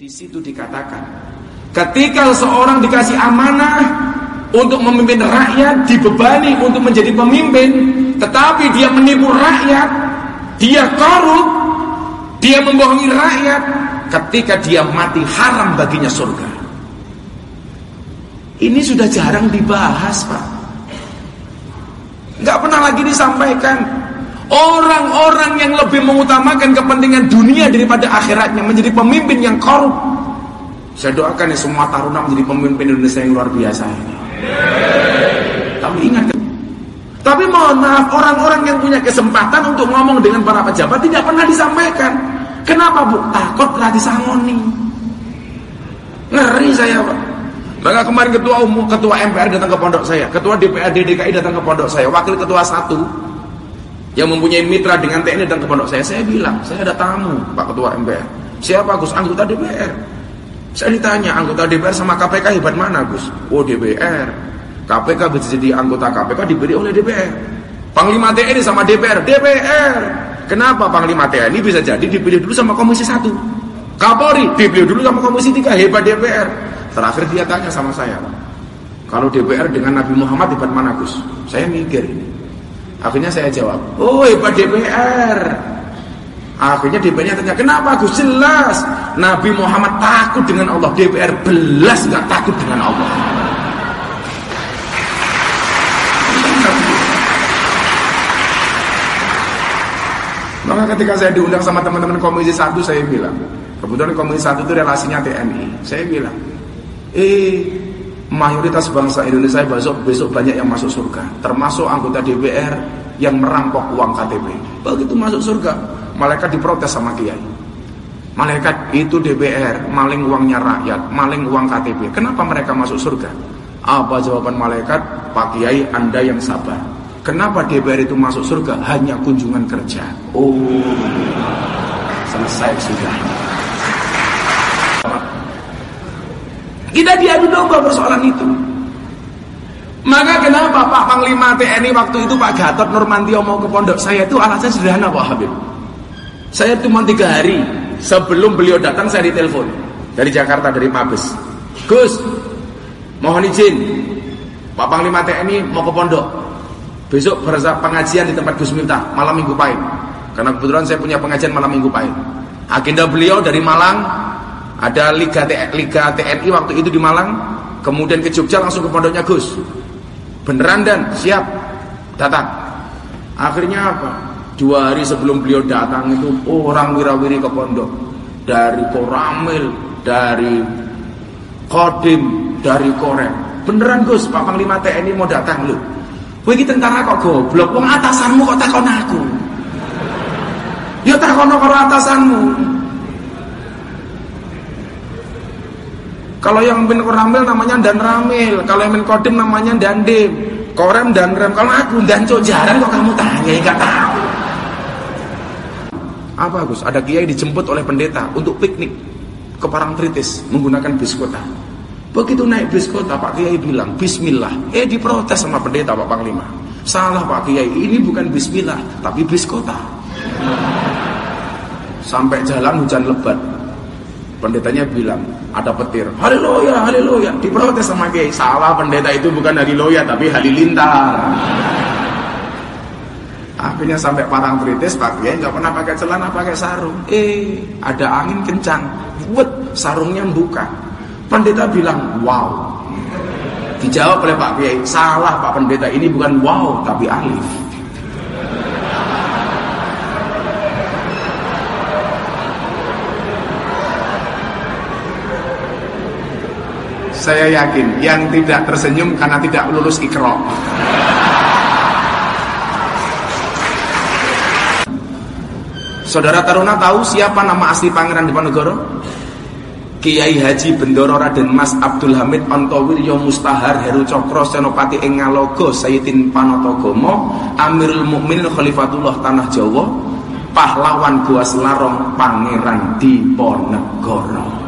Di situ dikatakan, ketika seorang dikasih amanah untuk memimpin rakyat, dibebani untuk menjadi pemimpin, tetapi dia menipu rakyat, dia korup, dia membohongi rakyat, ketika dia mati haram baginya surga. Ini sudah jarang dibahas, Pak. Nggak pernah lagi disampaikan. Orang-orang yang lebih mengutamakan kepentingan dunia daripada akhiratnya menjadi pemimpin yang korup. Saya doakan ya semua taruna menjadi pemimpin Indonesia yang luar biasa ini. Tapi ingat, tapi mohon maaf orang-orang yang punya kesempatan untuk ngomong dengan para pejabat tidak pernah disampaikan. Kenapa bu? Takut lah disangoni. Ngeri saya pak. Maka kemarin ketua umum, ketua MPR datang ke pondok saya, ketua DPRD DKI datang ke pondok saya, wakil ketua satu yang mempunyai mitra dengan TNI dan ke saya, saya bilang, saya ada tamu Pak Ketua MPR. Siapa Gus? Anggota DPR. Saya ditanya, anggota DPR sama KPK hebat mana Gus? Oh DPR. KPK bisa jadi anggota KPK diberi oleh DPR. Panglima TNI sama DPR, DPR. Kenapa Panglima TNI bisa jadi dipilih dulu sama Komisi 1? Kapolri dipilih dulu sama Komisi 3, hebat DPR. Terakhir dia tanya sama saya, kalau DPR dengan Nabi Muhammad hebat mana Gus? Saya mikir ini. Akhirnya saya jawab, oh hebat DPR. Akhirnya DPR-nya tanya, kenapa Gus? Jelas. Nabi Muhammad takut dengan Allah. DPR belas nggak takut dengan Allah. Maka ketika saya diundang sama teman-teman Komisi 1, saya bilang, kebetulan Komisi 1 itu relasinya TNI. Saya bilang, eh mayoritas bangsa Indonesia besok besok banyak yang masuk surga, termasuk anggota DPR yang merampok uang KTP. Begitu masuk surga, malaikat diprotes sama kiai. Malaikat itu DPR, maling uangnya rakyat, maling uang KTP. Kenapa mereka masuk surga? Apa jawaban malaikat? Pak Kiai, Anda yang sabar. Kenapa DPR itu masuk surga? Hanya kunjungan kerja. Oh, selesai sudah. Kita diadu domba persoalan itu. Maka kenapa Pak Panglima TNI waktu itu Pak Gatot Nurmantio mau ke pondok saya itu alasan sederhana Pak Habib. Saya cuma tiga hari sebelum beliau datang saya ditelepon dari Jakarta dari Mabes. Gus, mohon izin Pak Panglima TNI mau ke pondok. Besok pengajian di tempat Gus Miftah malam minggu pahit. Karena kebetulan saya punya pengajian malam minggu pahit. Agenda beliau dari Malang ada Liga, Liga TNI waktu itu di Malang, kemudian ke Jogja langsung ke pondoknya Gus. Beneran dan siap datang. Akhirnya apa? Dua hari sebelum beliau datang itu orang wirawiri ke pondok dari Koramil, dari Kodim, dari Korem. Beneran Gus, Pak Panglima TNI mau datang lu. Kowe iki tentara kok goblok, wong atasanmu kok takon aku. Ya takon karo atasanmu. Kalau yang bin Ramil namanya Dan Ramil, kalau yang bin Kodim namanya Dandim, Korem dan Rem. Kalau aku dan Jaran kok kamu tanya, enggak tahu. Apa Gus? Ada kiai dijemput oleh pendeta untuk piknik ke Parangtritis menggunakan bis kota. Begitu naik bis kota, Pak Kiai bilang Bismillah. Eh diprotes sama pendeta Pak Panglima. Salah Pak Kiai, ini bukan Bismillah, tapi bis kota. Sampai jalan hujan lebat, Pendetanya bilang, ada petir. Haleluya, haleluya. Diprotes sama kiai. Salah pendeta itu bukan haleluya tapi halilintar. Akhirnya sampai parang tritis, Pak Kiai nggak pernah pakai celana, pakai sarung. Eh, ada angin kencang. Buat sarungnya buka. Pendeta bilang, wow. Dijawab oleh Pak Kiai, salah Pak Pendeta ini bukan wow tapi alif. Saya yakin yang tidak tersenyum karena tidak lulus ikro. Saudara Taruna tahu siapa nama asli Pangeran Diponegoro? Kiai Haji Bendoro Raden Mas Abdul Hamid Antowiryo Mustahar Heru Cokro Senopati Engalogo Sayyidin Panotogomo Amirul Mukminin Khalifatullah Tanah Jawa Pahlawan Gua Selarong Pangeran Diponegoro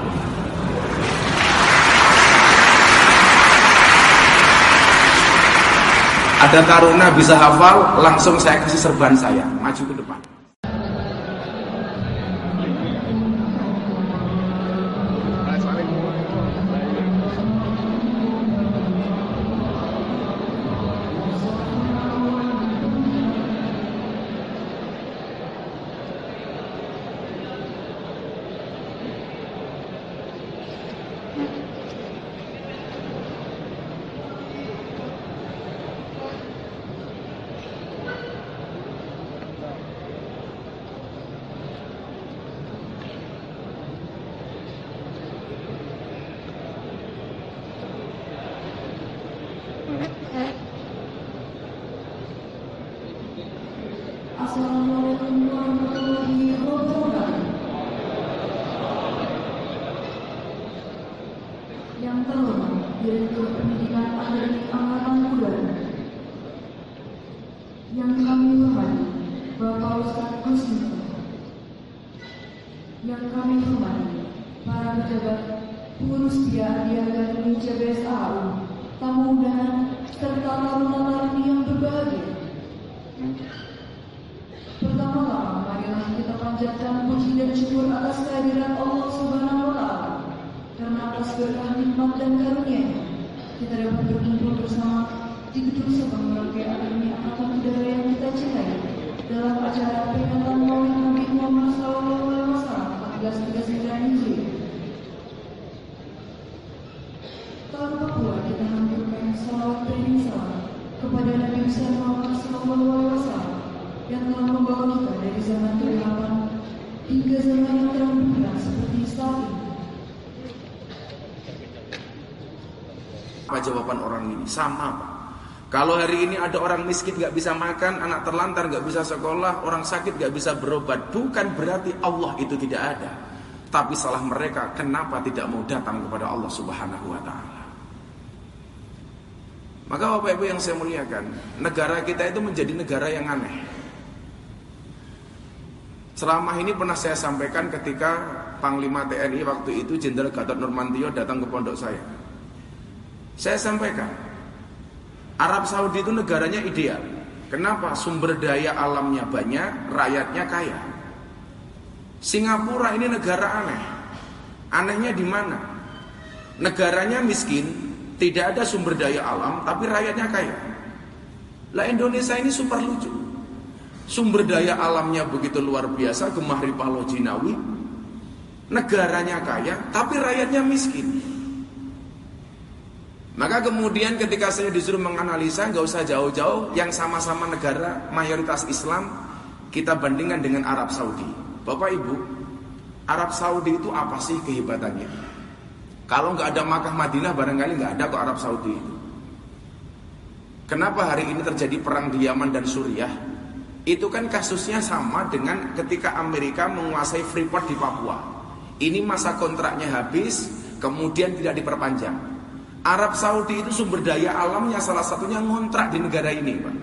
Ada taruna bisa hafal, langsung saya kasih serban saya, maju ke depan. Dalam acara peringatan Maulid Nabi Muhammad SAW 1439 Hijriah. Tak lupa pula kita hancurkan salawat salam kepada Nabi besar Muhammad SAW yang telah membawa kita dari zaman kegelapan hingga zaman yang terang benderang seperti saat ini. Apa jawaban orang ini? Sama Pak. Kalau hari ini ada orang miskin gak bisa makan, anak terlantar gak bisa sekolah, orang sakit gak bisa berobat, bukan berarti Allah itu tidak ada. Tapi salah mereka kenapa tidak mau datang kepada Allah Subhanahu wa taala. Maka Bapak Ibu yang saya muliakan, negara kita itu menjadi negara yang aneh. Selama ini pernah saya sampaikan ketika Panglima TNI waktu itu Jenderal Gatot Nurmantio datang ke pondok saya. Saya sampaikan, Arab Saudi itu negaranya ideal. Kenapa? Sumber daya alamnya banyak, rakyatnya kaya. Singapura ini negara aneh. Anehnya di mana? Negaranya miskin, tidak ada sumber daya alam, tapi rakyatnya kaya. Lah Indonesia ini super lucu. Sumber daya alamnya begitu luar biasa, gemah ripalo jinawi. Negaranya kaya, tapi rakyatnya miskin. Maka kemudian ketika saya disuruh menganalisa, nggak usah jauh-jauh, yang sama-sama negara mayoritas Islam, kita bandingkan dengan Arab Saudi. Bapak Ibu, Arab Saudi itu apa sih kehebatannya? Kalau nggak ada Makkah Madinah barangkali nggak ada kok Arab Saudi itu. Kenapa hari ini terjadi perang di Yaman dan Suriah? Itu kan kasusnya sama dengan ketika Amerika menguasai Freeport di Papua. Ini masa kontraknya habis, kemudian tidak diperpanjang. Arab Saudi itu sumber daya alamnya salah satunya ngontrak di negara ini, Pak.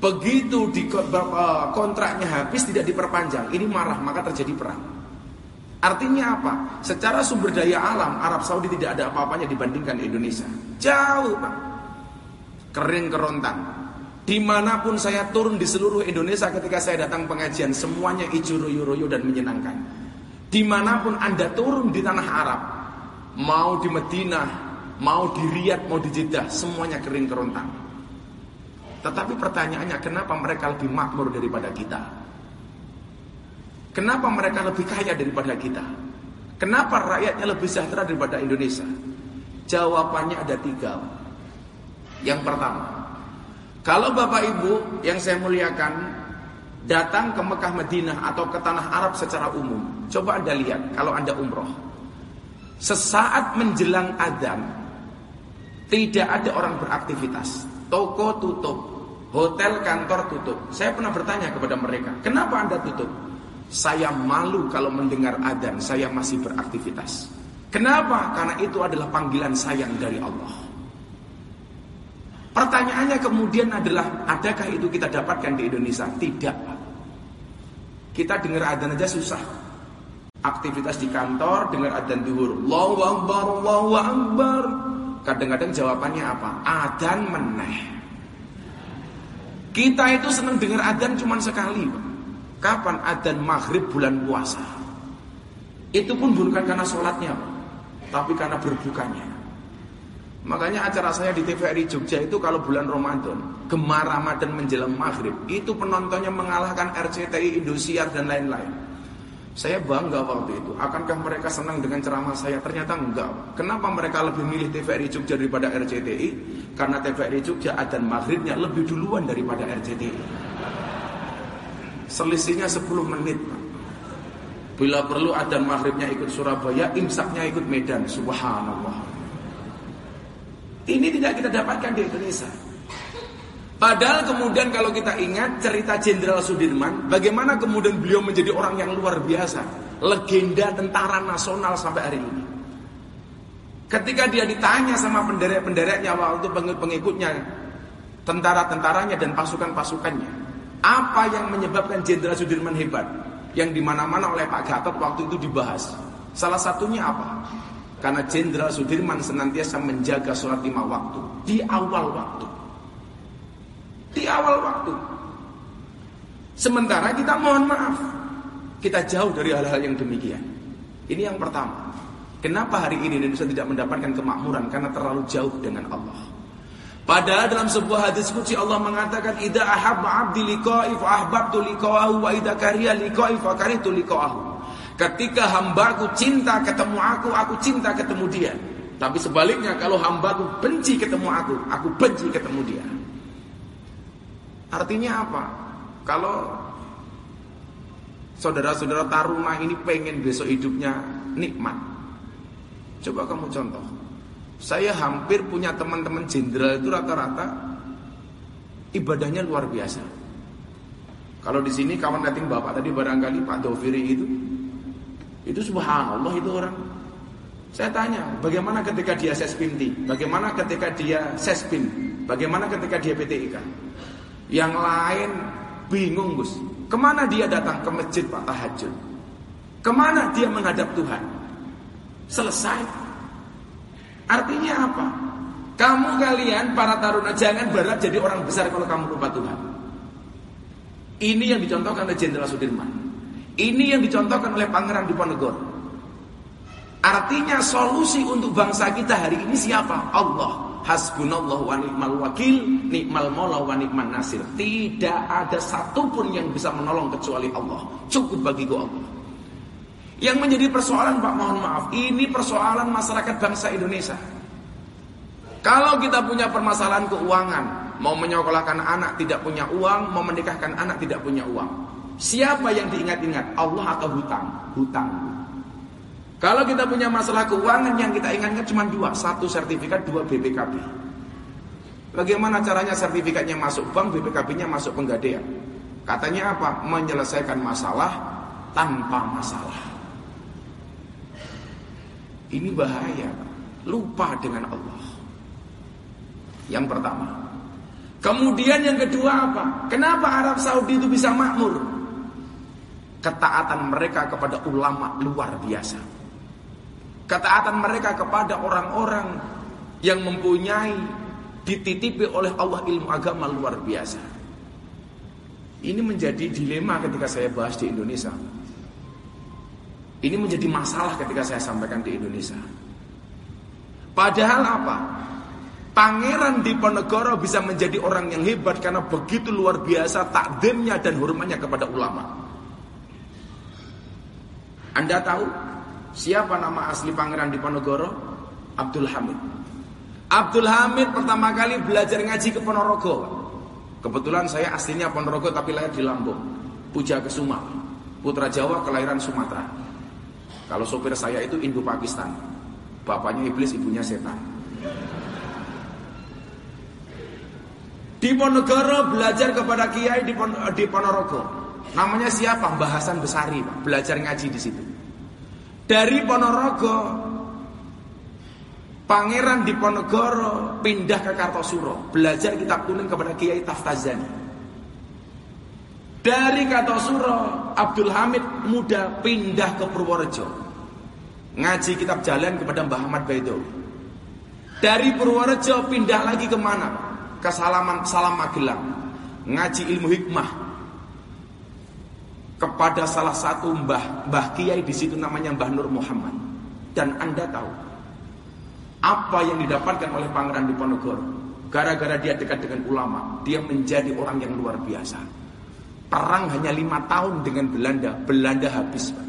Begitu di kontraknya habis tidak diperpanjang, ini marah maka terjadi perang. Artinya apa? Secara sumber daya alam Arab Saudi tidak ada apa-apanya dibandingkan Indonesia. Jauh, Pak. Kering kerontang. Di mana pun saya turun di seluruh Indonesia ketika saya datang pengajian, semuanya hijau royo-royo dan menyenangkan. Di mana pun Anda turun di tanah Arab, mau di Madinah, mau di Riyadh, mau di semuanya kering kerontang. Tetapi pertanyaannya, kenapa mereka lebih makmur daripada kita? Kenapa mereka lebih kaya daripada kita? Kenapa rakyatnya lebih sejahtera daripada Indonesia? Jawabannya ada tiga. Yang pertama, kalau Bapak Ibu yang saya muliakan datang ke Mekah Madinah atau ke tanah Arab secara umum, coba Anda lihat kalau Anda umroh. Sesaat menjelang adzan, tidak ada orang beraktivitas. Toko tutup, hotel kantor tutup. Saya pernah bertanya kepada mereka, kenapa Anda tutup? Saya malu kalau mendengar adzan, saya masih beraktivitas. Kenapa? Karena itu adalah panggilan sayang dari Allah. Pertanyaannya kemudian adalah, adakah itu kita dapatkan di Indonesia? Tidak. Kita dengar adzan aja susah. Aktivitas di kantor, dengar adzan duhur. Allahu Akbar, Allahu Akbar. Kadang-kadang jawabannya apa? Adzan meneh. Kita itu senang dengar adzan cuma sekali. Kapan adzan maghrib bulan puasa? Itu pun bukan karena sholatnya, tapi karena berbukanya. Makanya acara saya di TVRI Jogja itu kalau bulan Ramadan, gemar Ramadan menjelang maghrib, itu penontonnya mengalahkan RCTI, Indosiar dan lain-lain. Saya bangga waktu itu. Akankah mereka senang dengan ceramah saya? Ternyata enggak. Kenapa mereka lebih milih TVRI Jogja daripada RCTI? Karena TVRI Jogja adzan maghribnya lebih duluan daripada RCTI. Selisihnya 10 menit. Bila perlu adzan maghribnya ikut Surabaya, imsaknya ikut Medan. Subhanallah. Ini tidak kita dapatkan di Indonesia. Padahal kemudian kalau kita ingat cerita Jenderal Sudirman, bagaimana kemudian beliau menjadi orang yang luar biasa, legenda tentara nasional sampai hari ini. Ketika dia ditanya sama penderek-pendereknya waktu pengikut-pengikutnya, tentara-tentaranya dan pasukan-pasukannya, apa yang menyebabkan Jenderal Sudirman hebat? Yang di mana-mana oleh Pak Gatot waktu itu dibahas. Salah satunya apa? Karena Jenderal Sudirman senantiasa menjaga sholat lima waktu di awal waktu. Di awal waktu. Sementara kita mohon maaf, kita jauh dari hal-hal yang demikian. Ini yang pertama. Kenapa hari ini Indonesia tidak mendapatkan kemakmuran? Karena terlalu jauh dengan Allah. Padahal dalam sebuah hadis kunci Allah mengatakan idza ahabba 'abdi liqa'i fa ahbabtu liqa'ahu wa idza kariha liqa'i fa karihtu liqa'ahu. Ketika hambaku cinta ketemu aku, aku cinta ketemu dia. Tapi sebaliknya kalau hambaku benci ketemu aku, aku benci ketemu dia. Artinya apa? Kalau saudara-saudara taruna ini pengen besok hidupnya nikmat, Coba kamu contoh. Saya hampir punya teman-teman jenderal itu rata-rata ibadahnya luar biasa. Kalau di sini kawan dating bapak tadi barangkali Pak Doviri itu, itu subhanallah itu orang. Saya tanya, bagaimana ketika dia sespinti? Bagaimana ketika dia sespin? Bagaimana ketika dia PTIK? Yang lain bingung Gus. Ke mana dia datang ke masjid Pak Tahajud? Ke mana dia menghadap Tuhan? Selesai. Artinya apa? Kamu kalian para taruna jangan berat jadi orang besar kalau kamu lupa Tuhan. Ini yang dicontohkan oleh Jenderal Sudirman. Ini yang dicontohkan oleh Pangeran Diponegoro. Artinya solusi untuk bangsa kita hari ini siapa? Allah. Hasbunallah wa ni'mal wakil, nikmal mola wa ni'man nasir. Tidak ada satupun yang bisa menolong kecuali Allah. Cukup bagiku Allah. Yang menjadi persoalan Pak mohon maaf, ini persoalan masyarakat bangsa Indonesia. Kalau kita punya permasalahan keuangan, mau menyekolahkan anak tidak punya uang, mau menikahkan anak tidak punya uang. Siapa yang diingat-ingat? Allah atau hutang? Hutang. Kalau kita punya masalah keuangan yang kita ingatkan cuma dua, satu sertifikat, dua BPKB. Bagaimana caranya sertifikatnya masuk bank, BPKB-nya masuk penggadaian? Katanya apa? Menyelesaikan masalah tanpa masalah. Ini bahaya. Lupa dengan Allah. Yang pertama. Kemudian yang kedua apa? Kenapa Arab Saudi itu bisa makmur? Ketaatan mereka kepada ulama luar biasa. Ketaatan mereka kepada orang-orang yang mempunyai dititipi oleh Allah ilmu agama luar biasa. Ini menjadi dilema ketika saya bahas di Indonesia. Ini menjadi masalah ketika saya sampaikan di Indonesia. Padahal apa? Pangeran Diponegoro bisa menjadi orang yang hebat karena begitu luar biasa takdimnya dan hormatnya kepada ulama. Anda tahu siapa nama asli Pangeran Diponegoro? Abdul Hamid. Abdul Hamid pertama kali belajar ngaji ke Ponorogo. Kebetulan saya aslinya Ponorogo tapi lahir di Lampung. Puja Kesuma, putra Jawa kelahiran Sumatera. Kalau sopir saya itu Indo Pakistan. Bapaknya iblis, ibunya setan. Di Ponegoro belajar kepada kiai di Ponorogo. Namanya siapa? Bahasan Besari, Pak. Belajar ngaji di situ. Dari Ponorogo Pangeran di Ponegoro pindah ke Kartosuro, belajar kitab kuning kepada Kiai Taftazani. Dari Kartosuro, Abdul Hamid muda pindah ke Purworejo. Ngaji kitab jalan kepada Mbah Ahmad Baidowi. Dari Purworejo pindah lagi ke mana? Ke Salaman Salam Magelang. Ngaji ilmu hikmah kepada salah satu mbah mbah kiai di situ namanya Mbah Nur Muhammad. Dan Anda tahu apa yang didapatkan oleh Pangeran Diponegoro? Gara-gara dia dekat dengan ulama, dia menjadi orang yang luar biasa. Perang hanya lima tahun dengan Belanda, Belanda habis. Pak.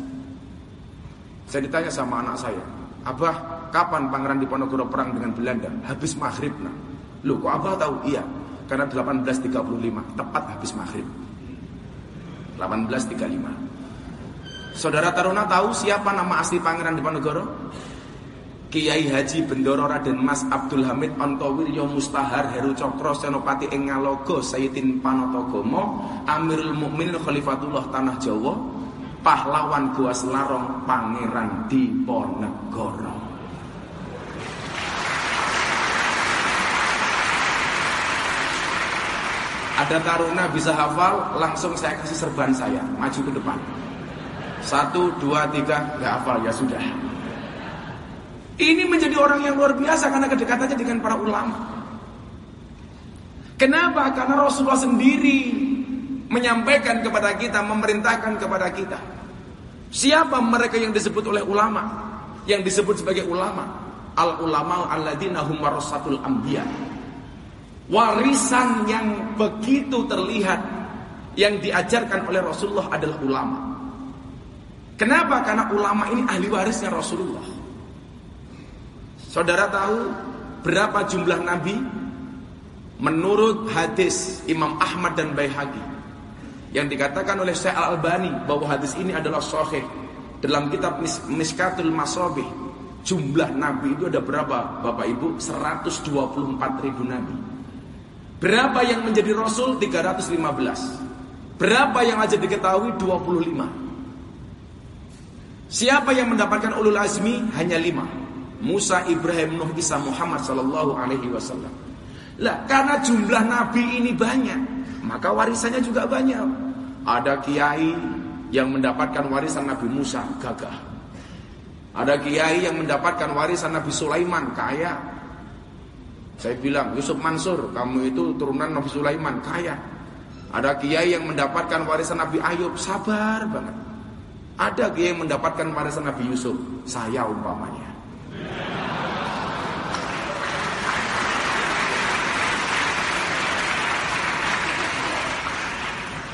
Saya ditanya sama anak saya, Abah, kapan Pangeran Diponegoro perang dengan Belanda? Habis maghrib nah. Loh kok Abah tahu? Iya, karena 1835, tepat habis maghrib. 1835. Saudara Taruna tahu siapa nama asli Pangeran Diponegoro? Kiai Haji Bendoro Raden Mas Abdul Hamid Antowiryo Mustahar Heru Cokro Senopati Engalogo Sayyidin Panotogomo Amirul Mukminin Khalifatullah Tanah Jawa pahlawan Gua Selarong Pangeran Diponegoro. Ada taruna bisa hafal, langsung saya kasih serban saya, maju ke depan. Satu, dua, tiga, nggak hafal ya sudah. Ini menjadi orang yang luar biasa karena kedekatannya dengan para ulama. Kenapa? Karena Rasulullah sendiri menyampaikan kepada kita, memerintahkan kepada kita. Siapa mereka yang disebut oleh ulama? Yang disebut sebagai ulama? Al ulama alladzina hum warasatul anbiya. Warisan yang begitu terlihat yang diajarkan oleh Rasulullah adalah ulama. Kenapa? Karena ulama ini ahli warisnya Rasulullah. Saudara tahu berapa jumlah nabi? Menurut hadis Imam Ahmad dan Baihaqi yang dikatakan oleh Syekh Al-Albani bahwa hadis ini adalah sahih dalam kitab Miskatul Masabih jumlah nabi itu ada berapa Bapak Ibu 124 ribu nabi berapa yang menjadi rasul? 315 berapa yang aja diketahui? 25 siapa yang mendapatkan ulul azmi? Hanya 5 Musa, Ibrahim, Nuh, Isa, Muhammad sallallahu alaihi wasallam. Lah karena jumlah nabi ini banyak maka warisannya juga banyak. Ada kiai yang mendapatkan warisan Nabi Musa gagah. Ada kiai yang mendapatkan warisan Nabi Sulaiman kaya. Saya bilang Yusuf Mansur, kamu itu turunan Nabi Sulaiman kaya. Ada kiai yang mendapatkan warisan Nabi Ayub sabar banget. Ada kiai yang mendapatkan warisan Nabi Yusuf, saya umpamanya.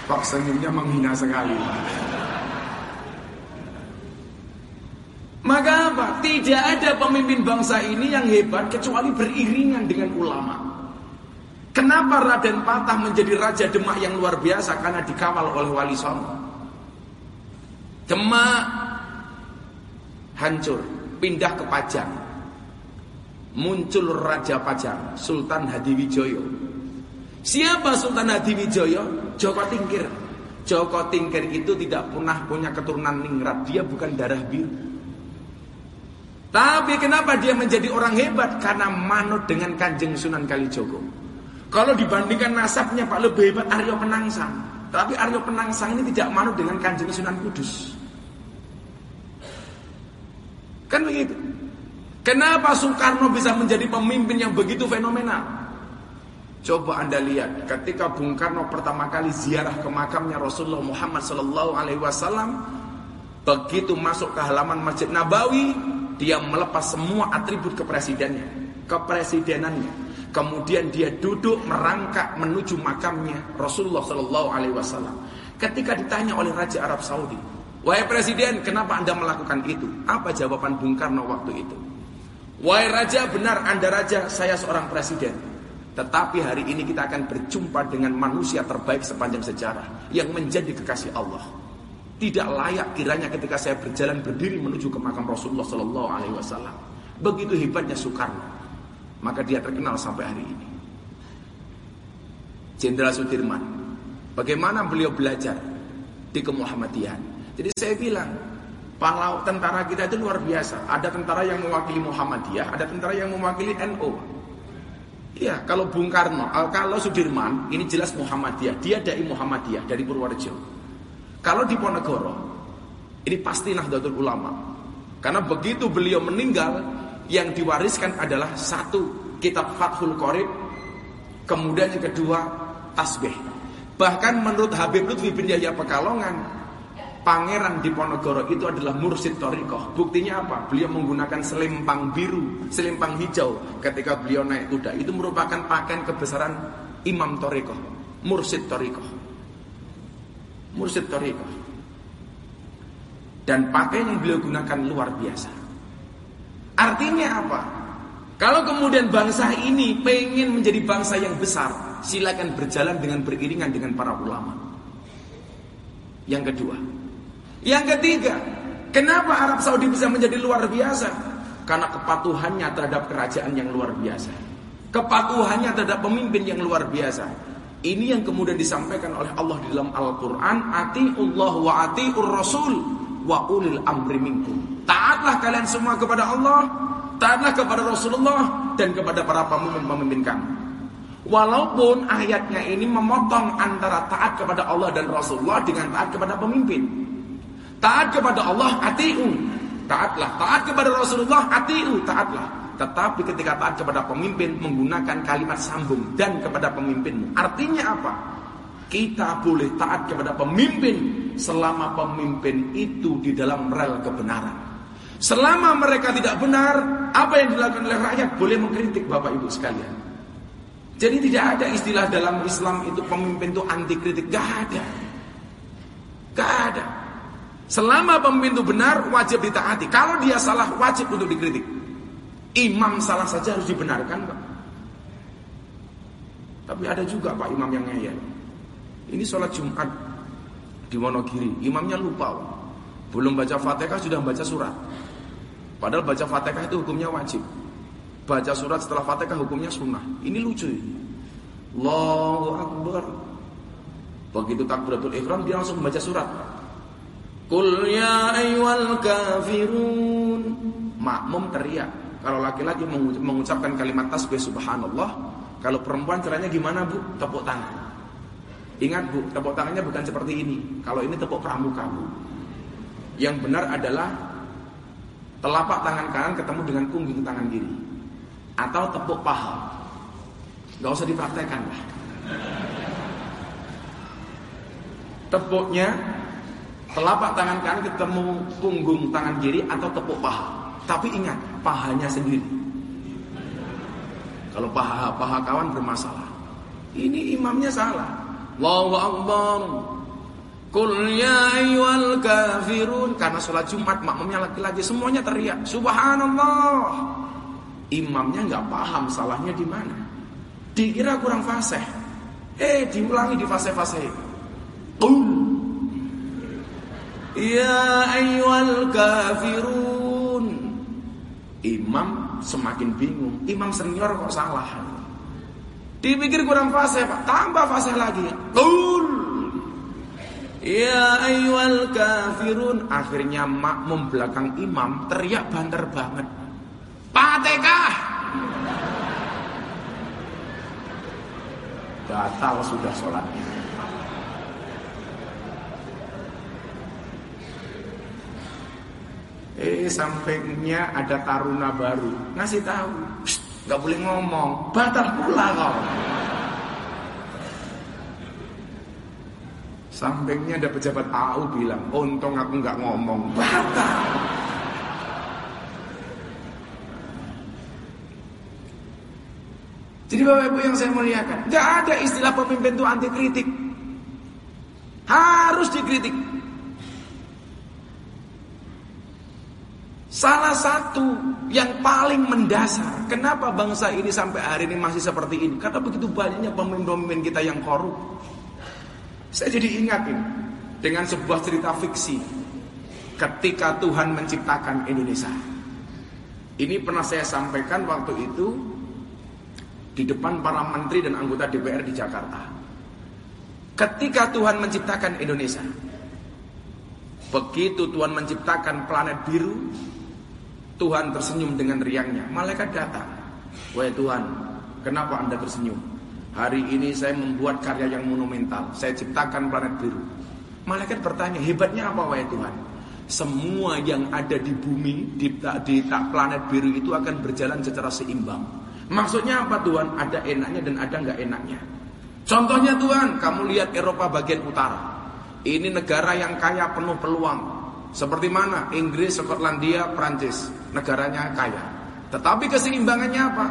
Kok senyumnya menghina sekali. Maka apa? Tidak ada pemimpin bangsa ini yang hebat kecuali beriringan dengan ulama. Kenapa Raden Patah menjadi raja Demak yang luar biasa? Karena dikawal oleh Wali Songo. Demak hancur, pindah ke Pajang. Muncul Raja Pajang, Sultan Hadiwijoyo. Siapa Sultan Hadiwijoyo? Joko Tingkir. Joko Tingkir itu tidak pernah punya keturunan ningrat. Dia bukan darah biru. Tapi kenapa dia menjadi orang hebat? Karena manut dengan kanjeng Sunan Kalijogo. Kalau dibandingkan nasabnya Pak lebih hebat Aryo Penangsang. Tapi Aryo Penangsang ini tidak manut dengan kanjeng Sunan Kudus. Kan begitu. Kenapa Soekarno bisa menjadi pemimpin yang begitu fenomenal? Coba anda lihat ketika Bung Karno pertama kali ziarah ke makamnya Rasulullah Muhammad Wasallam, begitu masuk ke halaman Masjid Nabawi, dia melepas semua atribut kepresidennya, kepresidenannya. Kemudian dia duduk merangkak menuju makamnya Rasulullah Sallallahu Alaihi Wasallam. Ketika ditanya oleh Raja Arab Saudi, wahai presiden, kenapa anda melakukan itu? Apa jawaban Bung Karno waktu itu? Wahai raja, benar anda raja, saya seorang presiden. Tetapi hari ini kita akan berjumpa dengan manusia terbaik sepanjang sejarah yang menjadi kekasih Allah. Tidak layak kiranya ketika saya berjalan berdiri menuju ke makam Rasulullah Sallallahu Alaihi Wasallam. Begitu hebatnya Soekarno, maka dia terkenal sampai hari ini. Jenderal Sudirman, bagaimana beliau belajar di kemuhammadian. Jadi saya bilang, pahlawan tentara kita itu luar biasa. Ada tentara yang mewakili Muhammadiyah, ada tentara yang mewakili NU. Iya, kalau Bung Karno, kalau Sudirman, ini jelas Muhammadiyah. Dia dari Muhammadiyah, dari Purworejo. Kalau di Ponegoro, ini pasti Nahdlatul Ulama. Karena begitu beliau meninggal, yang diwariskan adalah satu kitab Fathul Qorib, kemudian yang kedua tasbih. Bahkan menurut Habib Lutfi bin Yahya Pekalongan, pangeran di Ponorogo itu adalah mursid Torikoh. Buktinya apa? Beliau menggunakan selempang biru, selempang hijau ketika beliau naik kuda. Itu merupakan pakaian kebesaran Imam Torikoh, mursid Torikoh. Mursid Torikoh. Dan pakaian yang beliau gunakan luar biasa. Artinya apa? Kalau kemudian bangsa ini pengen menjadi bangsa yang besar, silakan berjalan dengan beriringan dengan para ulama. Yang kedua, yang ketiga, kenapa Arab Saudi bisa menjadi luar biasa? Karena kepatuhannya terhadap kerajaan yang luar biasa. Kepatuhannya terhadap pemimpin yang luar biasa. Ini yang kemudian disampaikan oleh Allah di dalam Al-Quran. Ati'ullah wa ati'ur rasul wa ulil amri minkum. Taatlah kalian semua kepada Allah. Taatlah kepada Rasulullah dan kepada para pemimpin-pemimpin kamu. Walaupun ayatnya ini memotong antara taat kepada Allah dan Rasulullah dengan taat kepada pemimpin. Taat kepada Allah atiu, taatlah. Taat kepada Rasulullah atiu, taatlah. Tetapi ketika taat kepada pemimpin menggunakan kalimat sambung dan kepada pemimpinmu. Artinya apa? Kita boleh taat kepada pemimpin selama pemimpin itu di dalam rel kebenaran. Selama mereka tidak benar, apa yang dilakukan oleh rakyat boleh mengkritik Bapak Ibu sekalian. Jadi tidak ada istilah dalam Islam itu pemimpin itu anti kritik. Gak ada. Gak ada. Selama pemimpin itu benar, wajib ditaati. Kalau dia salah, wajib untuk dikritik. Imam salah saja harus dibenarkan, Pak. Tapi ada juga Pak Imam yang ngeyel. Ini sholat Jumat di Wonogiri. Imamnya lupa. Pak. Belum baca Fatihah sudah baca surat. Padahal baca Fatihah itu hukumnya wajib. Baca surat setelah Fatihah hukumnya sunnah. Ini lucu ini. Allahu Akbar. Begitu takbiratul ihram dia langsung membaca surat. Qul ya ayyuhal kafirun. Makmum teriak. Kalau laki-laki mengucapkan kalimat tasbih subhanallah, kalau perempuan caranya gimana Bu? Tepuk tangan. Ingat Bu, tepuk tangannya bukan seperti ini. Kalau ini tepuk pramuka Bu. Yang benar adalah telapak tangan kanan ketemu dengan punggung tangan kiri atau tepuk paha. Gak usah dipraktekkan lah. Tepuknya telapak tangan kanan ketemu punggung tangan kiri atau tepuk paha. Tapi ingat, pahanya sendiri. Kalau paha paha kawan bermasalah. Ini imamnya salah. Allahu Akbar. Qul ya ayyuhal kafirun karena sholat Jumat makmumnya laki-laki semuanya teriak subhanallah Imamnya nggak paham salahnya di mana. Dikira kurang fasih. Eh, diulangi di fase-fase. Qul Ya ayyuhal kafirun. Imam semakin bingung. Imam senior kok salah. Dipikir kurang fase, Pak. Tambah fase lagi. Qul Ya ayyuhal kafirun. Akhirnya makmum belakang imam teriak banter banget. Fatihah. Batal sudah sholatnya. Eh sampingnya ada taruna baru ngasih tahu, nggak boleh ngomong, batal pula kau. Sampingnya ada pejabat AU bilang, untung aku nggak ngomong, batal. Jadi Bapak Ibu yang saya muliakan, nggak ada istilah pemimpin itu anti kritik. Harus dikritik. Salah satu yang paling mendasar, kenapa bangsa ini sampai hari ini masih seperti ini? Karena begitu banyaknya pemimpin-pemimpin kita yang korup. Saya jadi ingat ini dengan sebuah cerita fiksi ketika Tuhan menciptakan Indonesia. Ini pernah saya sampaikan waktu itu di depan para menteri dan anggota DPR di Jakarta. Ketika Tuhan menciptakan Indonesia, begitu Tuhan menciptakan planet biru, Tuhan tersenyum dengan riangnya. Malaikat datang, wahai Tuhan, kenapa anda tersenyum? Hari ini saya membuat karya yang monumental. Saya ciptakan planet biru. Malaikat bertanya, hebatnya apa wahai Tuhan? Semua yang ada di bumi, di, di planet biru itu akan berjalan secara seimbang. Maksudnya apa Tuhan? Ada enaknya dan ada nggak enaknya. Contohnya Tuhan, kamu lihat Eropa bagian utara. Ini negara yang kaya penuh peluang. Seperti mana? Inggris, Skotlandia, Prancis. Negaranya kaya. Tetapi keseimbangannya apa?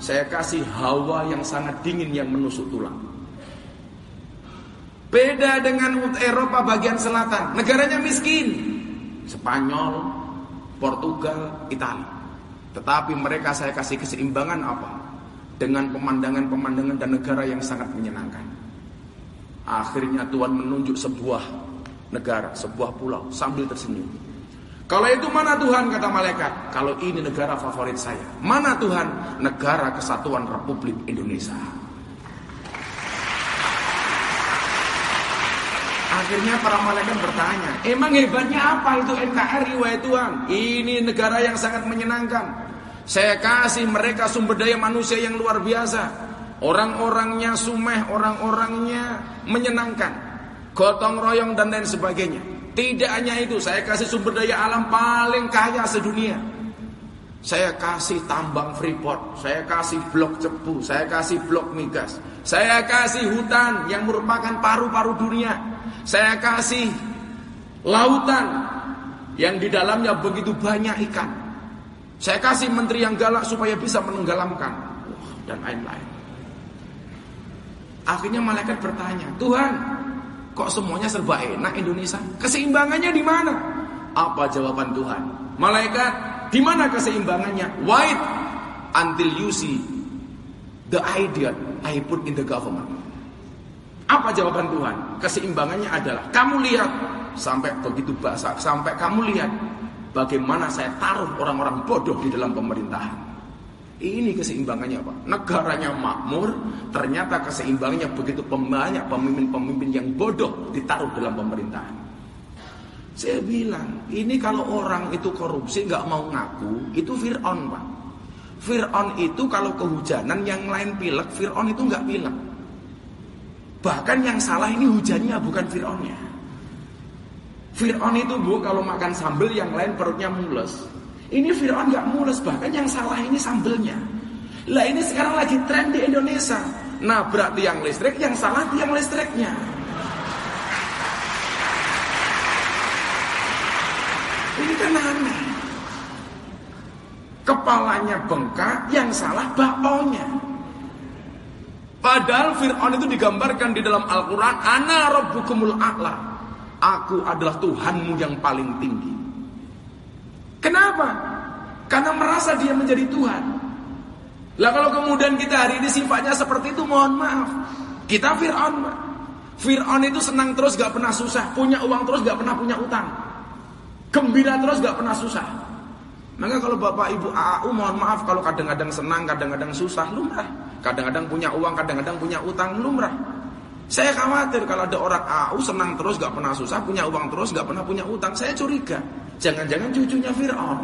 Saya kasih hawa yang sangat dingin yang menusuk tulang. Beda dengan Eropa bagian selatan. Negaranya miskin. Spanyol, Portugal, Italia. Tetapi mereka saya kasih keseimbangan apa? Dengan pemandangan-pemandangan dan negara yang sangat menyenangkan. Akhirnya Tuhan menunjuk sebuah negara, sebuah pulau sambil tersenyum. Kalau itu mana Tuhan kata malaikat? Kalau ini negara favorit saya. Mana Tuhan? Negara Kesatuan Republik Indonesia. Akhirnya para malaikat bertanya, emang hebatnya apa itu NKRI wahai Tuhan? Ini negara yang sangat menyenangkan. Saya kasih mereka sumber daya manusia yang luar biasa. Orang-orangnya sumeh, orang-orangnya menyenangkan. Gotong royong dan lain sebagainya. Tidak hanya itu, saya kasih sumber daya alam paling kaya sedunia. Saya kasih tambang freeport, saya kasih blok cepu, saya kasih blok migas, saya kasih hutan yang merupakan paru-paru dunia, saya kasih lautan yang di dalamnya begitu banyak ikan. Saya kasih menteri yang galak supaya bisa menenggelamkan dan lain-lain. Akhirnya malaikat bertanya, Tuhan, kok semuanya serba enak Indonesia? Keseimbangannya di mana? Apa jawaban Tuhan? Malaikat, di mana keseimbangannya? Wait until you see the idea I put in the government. Apa jawaban Tuhan? Keseimbangannya adalah kamu lihat sampai begitu basah, sampai kamu lihat bagaimana saya taruh orang-orang bodoh di dalam pemerintahan. Ini keseimbangannya Pak. Negaranya makmur, ternyata keseimbangannya begitu banyak pemimpin-pemimpin yang bodoh ditaruh dalam pemerintahan. Saya bilang, ini kalau orang itu korupsi nggak mau ngaku, itu Fir'aun Pak. Fir'aun itu kalau kehujanan yang lain pilek, Fir'aun itu nggak pilek. Bahkan yang salah ini hujannya bukan Fir'aunnya. Fir'aun itu bu kalau makan sambal yang lain perutnya mules. Ini Fir'aun gak mules, bahkan yang salah ini sambelnya. Lah ini sekarang lagi tren di Indonesia. Nah berarti yang listrik, yang salah tiang listriknya. Ini kan aneh. Kepalanya bengkak, yang salah bakpaunya. Padahal Fir'aun itu digambarkan di dalam Al-Quran. Ana rabbukumul a'la. Aku adalah Tuhanmu yang paling tinggi. Kenapa? Karena merasa dia menjadi Tuhan. Lah kalau kemudian kita hari ini sifatnya seperti itu, mohon maaf. Kita Fir'aun, Fir'aun itu senang terus gak pernah susah. Punya uang terus gak pernah punya utang. Gembira terus gak pernah susah. Maka kalau bapak ibu AAU mohon maaf kalau kadang-kadang senang, kadang-kadang susah, lumrah. Kadang-kadang punya uang, kadang-kadang punya utang, lumrah. Saya khawatir kalau ada orang AU senang terus gak pernah susah, punya uang terus gak pernah punya utang. Saya curiga. Jangan-jangan cucunya Fir'aun.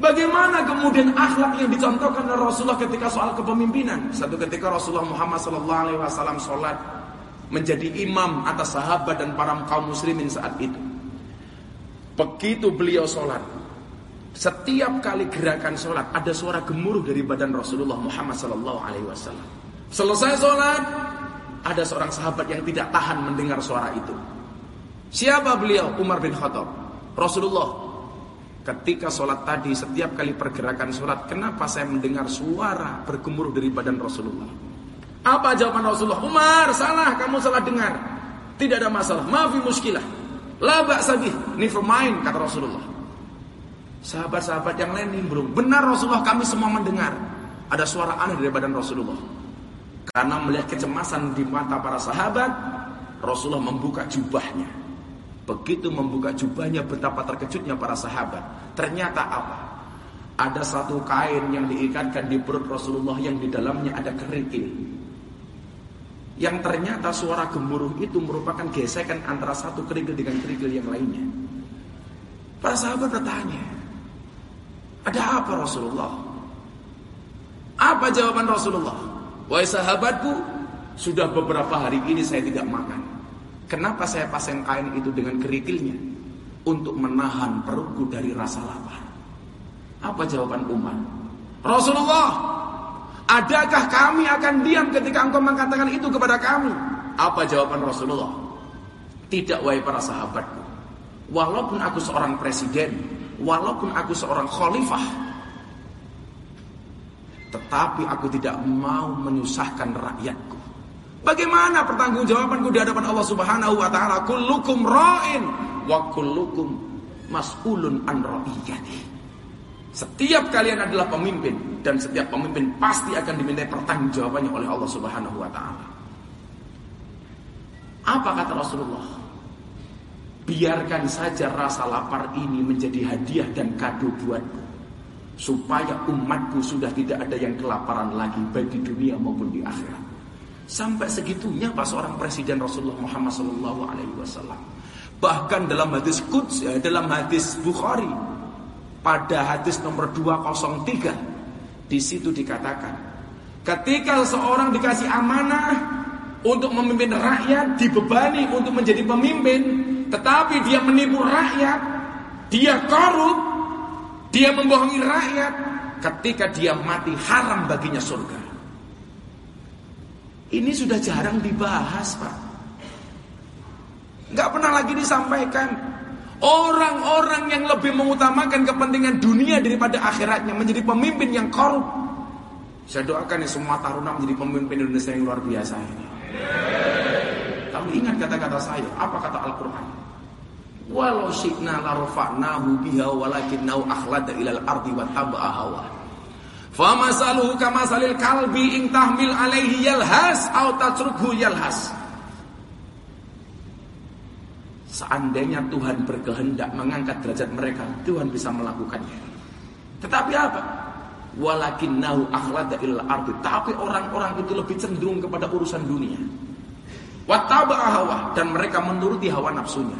Bagaimana kemudian akhlak yang dicontohkan oleh Rasulullah ketika soal kepemimpinan? Satu ketika Rasulullah Muhammad SAW sholat menjadi imam atas sahabat dan para kaum muslimin saat itu. Begitu beliau sholat, setiap kali gerakan sholat ada suara gemuruh dari badan Rasulullah Muhammad Alaihi Wasallam. Selesai sholat, ada seorang sahabat yang tidak tahan mendengar suara itu. Siapa beliau? Umar bin Khattab. Rasulullah, ketika sholat tadi, setiap kali pergerakan sholat, kenapa saya mendengar suara bergemuruh dari badan Rasulullah? Apa jawaban Rasulullah? Umar, salah, kamu salah dengar. Tidak ada masalah, maafi muskilah. La ba'sabih, never mind, kata Rasulullah. Sahabat-sahabat yang lain nimbrung. Benar Rasulullah kami semua mendengar. Ada suara aneh dari badan Rasulullah. Karena melihat kecemasan di mata para sahabat, Rasulullah membuka jubahnya. Begitu membuka jubahnya betapa terkejutnya para sahabat. Ternyata apa? Ada satu kain yang diikatkan di perut Rasulullah yang di dalamnya ada kerikil. Yang ternyata suara gemuruh itu merupakan gesekan antara satu kerikil dengan kerikil yang lainnya. Para sahabat bertanya, ada apa Rasulullah? Apa jawaban Rasulullah? Wahai sahabatku, sudah beberapa hari ini saya tidak makan. Kenapa saya pasang kain itu dengan kerikilnya? Untuk menahan perutku dari rasa lapar. Apa jawaban Umar? Rasulullah, adakah kami akan diam ketika engkau mengatakan itu kepada kami? Apa jawaban Rasulullah? Tidak wahai para sahabatku. Walaupun aku seorang presiden, walaupun aku seorang khalifah tetapi aku tidak mau menyusahkan rakyatku. Bagaimana pertanggungjawabanku di hadapan Allah Subhanahu wa taala? Kullukum ra'in wa kullukum mas'ulun an ra'iyati. Setiap kalian adalah pemimpin dan setiap pemimpin pasti akan diminta pertanggungjawabannya oleh Allah Subhanahu wa taala. Apa kata Rasulullah? Biarkan saja rasa lapar ini menjadi hadiah dan kado buatku. Supaya umatku sudah tidak ada yang kelaparan lagi baik di dunia maupun di akhirat. Sampai segitunya pas seorang presiden Rasulullah Muhammad SAW. Bahkan dalam hadis Quds, ya, dalam hadis Bukhari, Pada hadis nomor 203 di situ dikatakan, ketika seorang dikasih amanah untuk memimpin rakyat, dibebani untuk menjadi pemimpin, tetapi dia menipu rakyat, dia korup, dia membohongi rakyat, ketika dia mati haram baginya surga. Ini sudah jarang dibahas, Pak. Nggak pernah lagi disampaikan. Orang-orang yang lebih mengutamakan kepentingan dunia daripada akhiratnya menjadi pemimpin yang korup. Saya doakan ya semua taruna menjadi pemimpin Indonesia yang luar biasa ini. Tapi ingat kata-kata saya, apa kata Al-Quran? Walau syi'na larofa'nahu biha walakinnahu akhlada ilal ardi wa taba'a hawa. Famasaluhu kamasalil kalbi ing tahmil alaihi yalhas au tatrukhu yalhas. Seandainya Tuhan berkehendak mengangkat derajat mereka, Tuhan bisa melakukannya. Tetapi apa? Walakin nahu akhlada ilal arti. Tapi orang-orang itu lebih cenderung kepada urusan dunia. Wattaba dan mereka menuruti hawa nafsunya.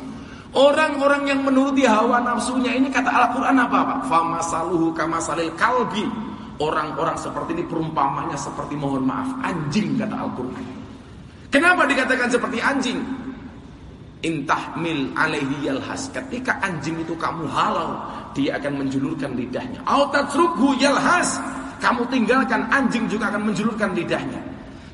Orang-orang yang menuruti hawa nafsunya ini kata Al-Qur'an apa, Pak? Famasaluhu kamasalil kalbi. Orang-orang seperti ini perumpamannya seperti mohon maaf anjing kata Al-Qur'an. Kenapa dikatakan seperti anjing? Intahmil alaihi yalhas. Ketika anjing itu kamu halau, dia akan menjulurkan lidahnya. Autatsrukhu yalhas. Kamu tinggalkan anjing juga akan menjulurkan lidahnya.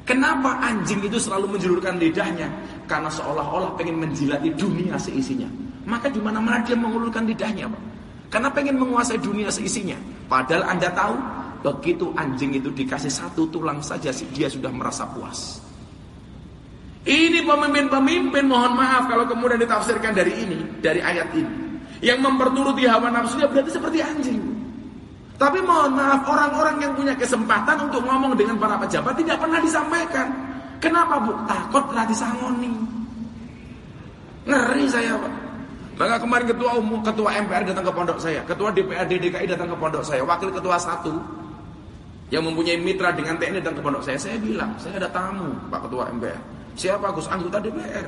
Kenapa anjing itu selalu menjulurkan lidahnya? Karena seolah-olah pengen menjilati dunia seisinya. Maka di mana-mana dia mengulurkan lidahnya, Pak. Karena pengen menguasai dunia seisinya. Padahal Anda tahu, begitu anjing itu dikasih satu tulang saja, dia sudah merasa puas. Ini pemimpin-pemimpin mohon maaf kalau kemudian ditafsirkan dari ini, dari ayat ini. Yang memperturuti hawa nafsunya berarti seperti anjing. Tapi mohon maaf orang-orang yang punya kesempatan untuk ngomong dengan para pejabat tidak pernah disampaikan. Kenapa bu? Takut telah disangoni. Ngeri saya pak. Maka kemarin ketua umum, ketua MPR datang ke pondok saya, ketua DPRD DKI datang ke pondok saya, wakil ketua satu yang mempunyai mitra dengan TNI datang ke pondok saya. Saya bilang, saya ada tamu Pak Ketua MPR. Siapa Gus? Anggota DPR.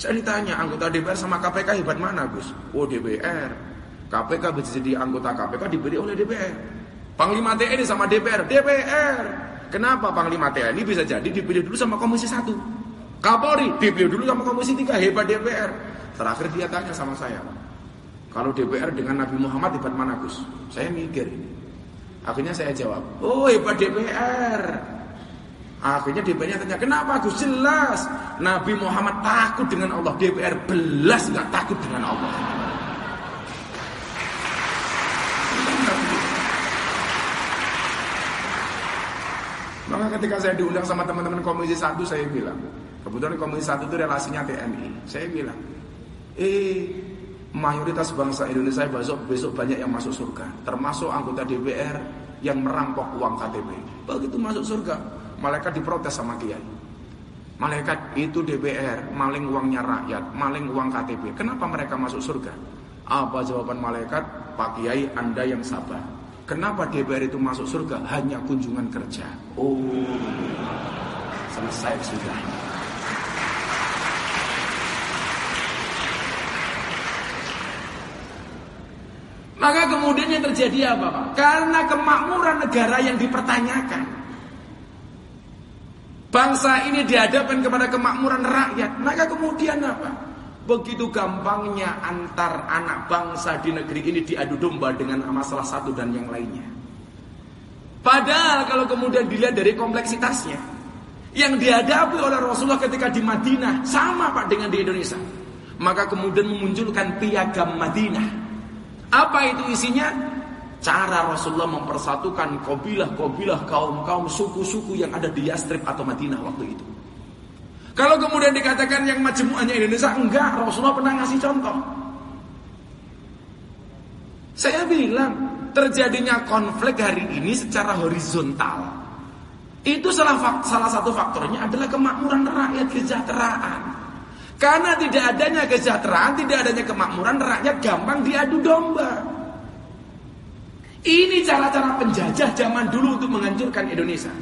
Saya ditanya, anggota DPR sama KPK hebat mana Gus? Oh DPR. KPK bisa jadi anggota KPK diberi oleh DPR. Panglima TNI sama DPR. DPR. Kenapa Panglima TNI bisa jadi dipilih dulu sama Komisi 1? Kapolri dipilih dulu sama Komisi 3. Hebat DPR. Terakhir dia tanya sama saya. Kalau DPR dengan Nabi Muhammad hebat mana Gus? Saya mikir. Akhirnya saya jawab, oh hebat DPR. Akhirnya DPR-nya tanya, kenapa Gus? Jelas. Nabi Muhammad takut dengan Allah. DPR belas nggak takut dengan Allah. Maka ketika saya diundang sama teman-teman Komisi 1, saya bilang, kebetulan Komisi 1 itu relasinya TNI. Saya bilang, eh mayoritas bangsa Indonesia besok besok banyak yang masuk surga, termasuk anggota DPR yang merampok uang KTP. Begitu masuk surga, Malaikat diprotes sama kiai. Malaikat itu DPR, maling uangnya rakyat, maling uang KTP. Kenapa mereka masuk surga? Apa jawaban malaikat? Pak Kiai, Anda yang sabar. Kenapa DPR itu masuk surga? Hanya kunjungan kerja. Oh, selesai sudah. Maka kemudian yang terjadi apa Pak? Karena kemakmuran negara yang dipertanyakan. Bangsa ini dihadapkan kepada kemakmuran rakyat. Maka kemudian apa? Begitu gampangnya antar anak bangsa di negeri ini diadu domba dengan masalah satu dan yang lainnya. Padahal kalau kemudian dilihat dari kompleksitasnya, yang dihadapi oleh Rasulullah ketika di Madinah sama Pak dengan di Indonesia. Maka kemudian memunculkan piagam Madinah. Apa itu isinya? cara Rasulullah mempersatukan kabilah-kabilah kaum-kaum suku-suku yang ada di Yastrib atau Madinah waktu itu. Kalau kemudian dikatakan yang majmuahnya Indonesia enggak, Rasulullah pernah ngasih contoh. Saya bilang terjadinya konflik hari ini secara horizontal. Itu salah salah satu faktornya adalah kemakmuran rakyat kesejahteraan. Karena tidak adanya kesejahteraan, tidak adanya kemakmuran, rakyat gampang diadu domba. Ini cara-cara penjajah zaman dulu untuk menghancurkan Indonesia.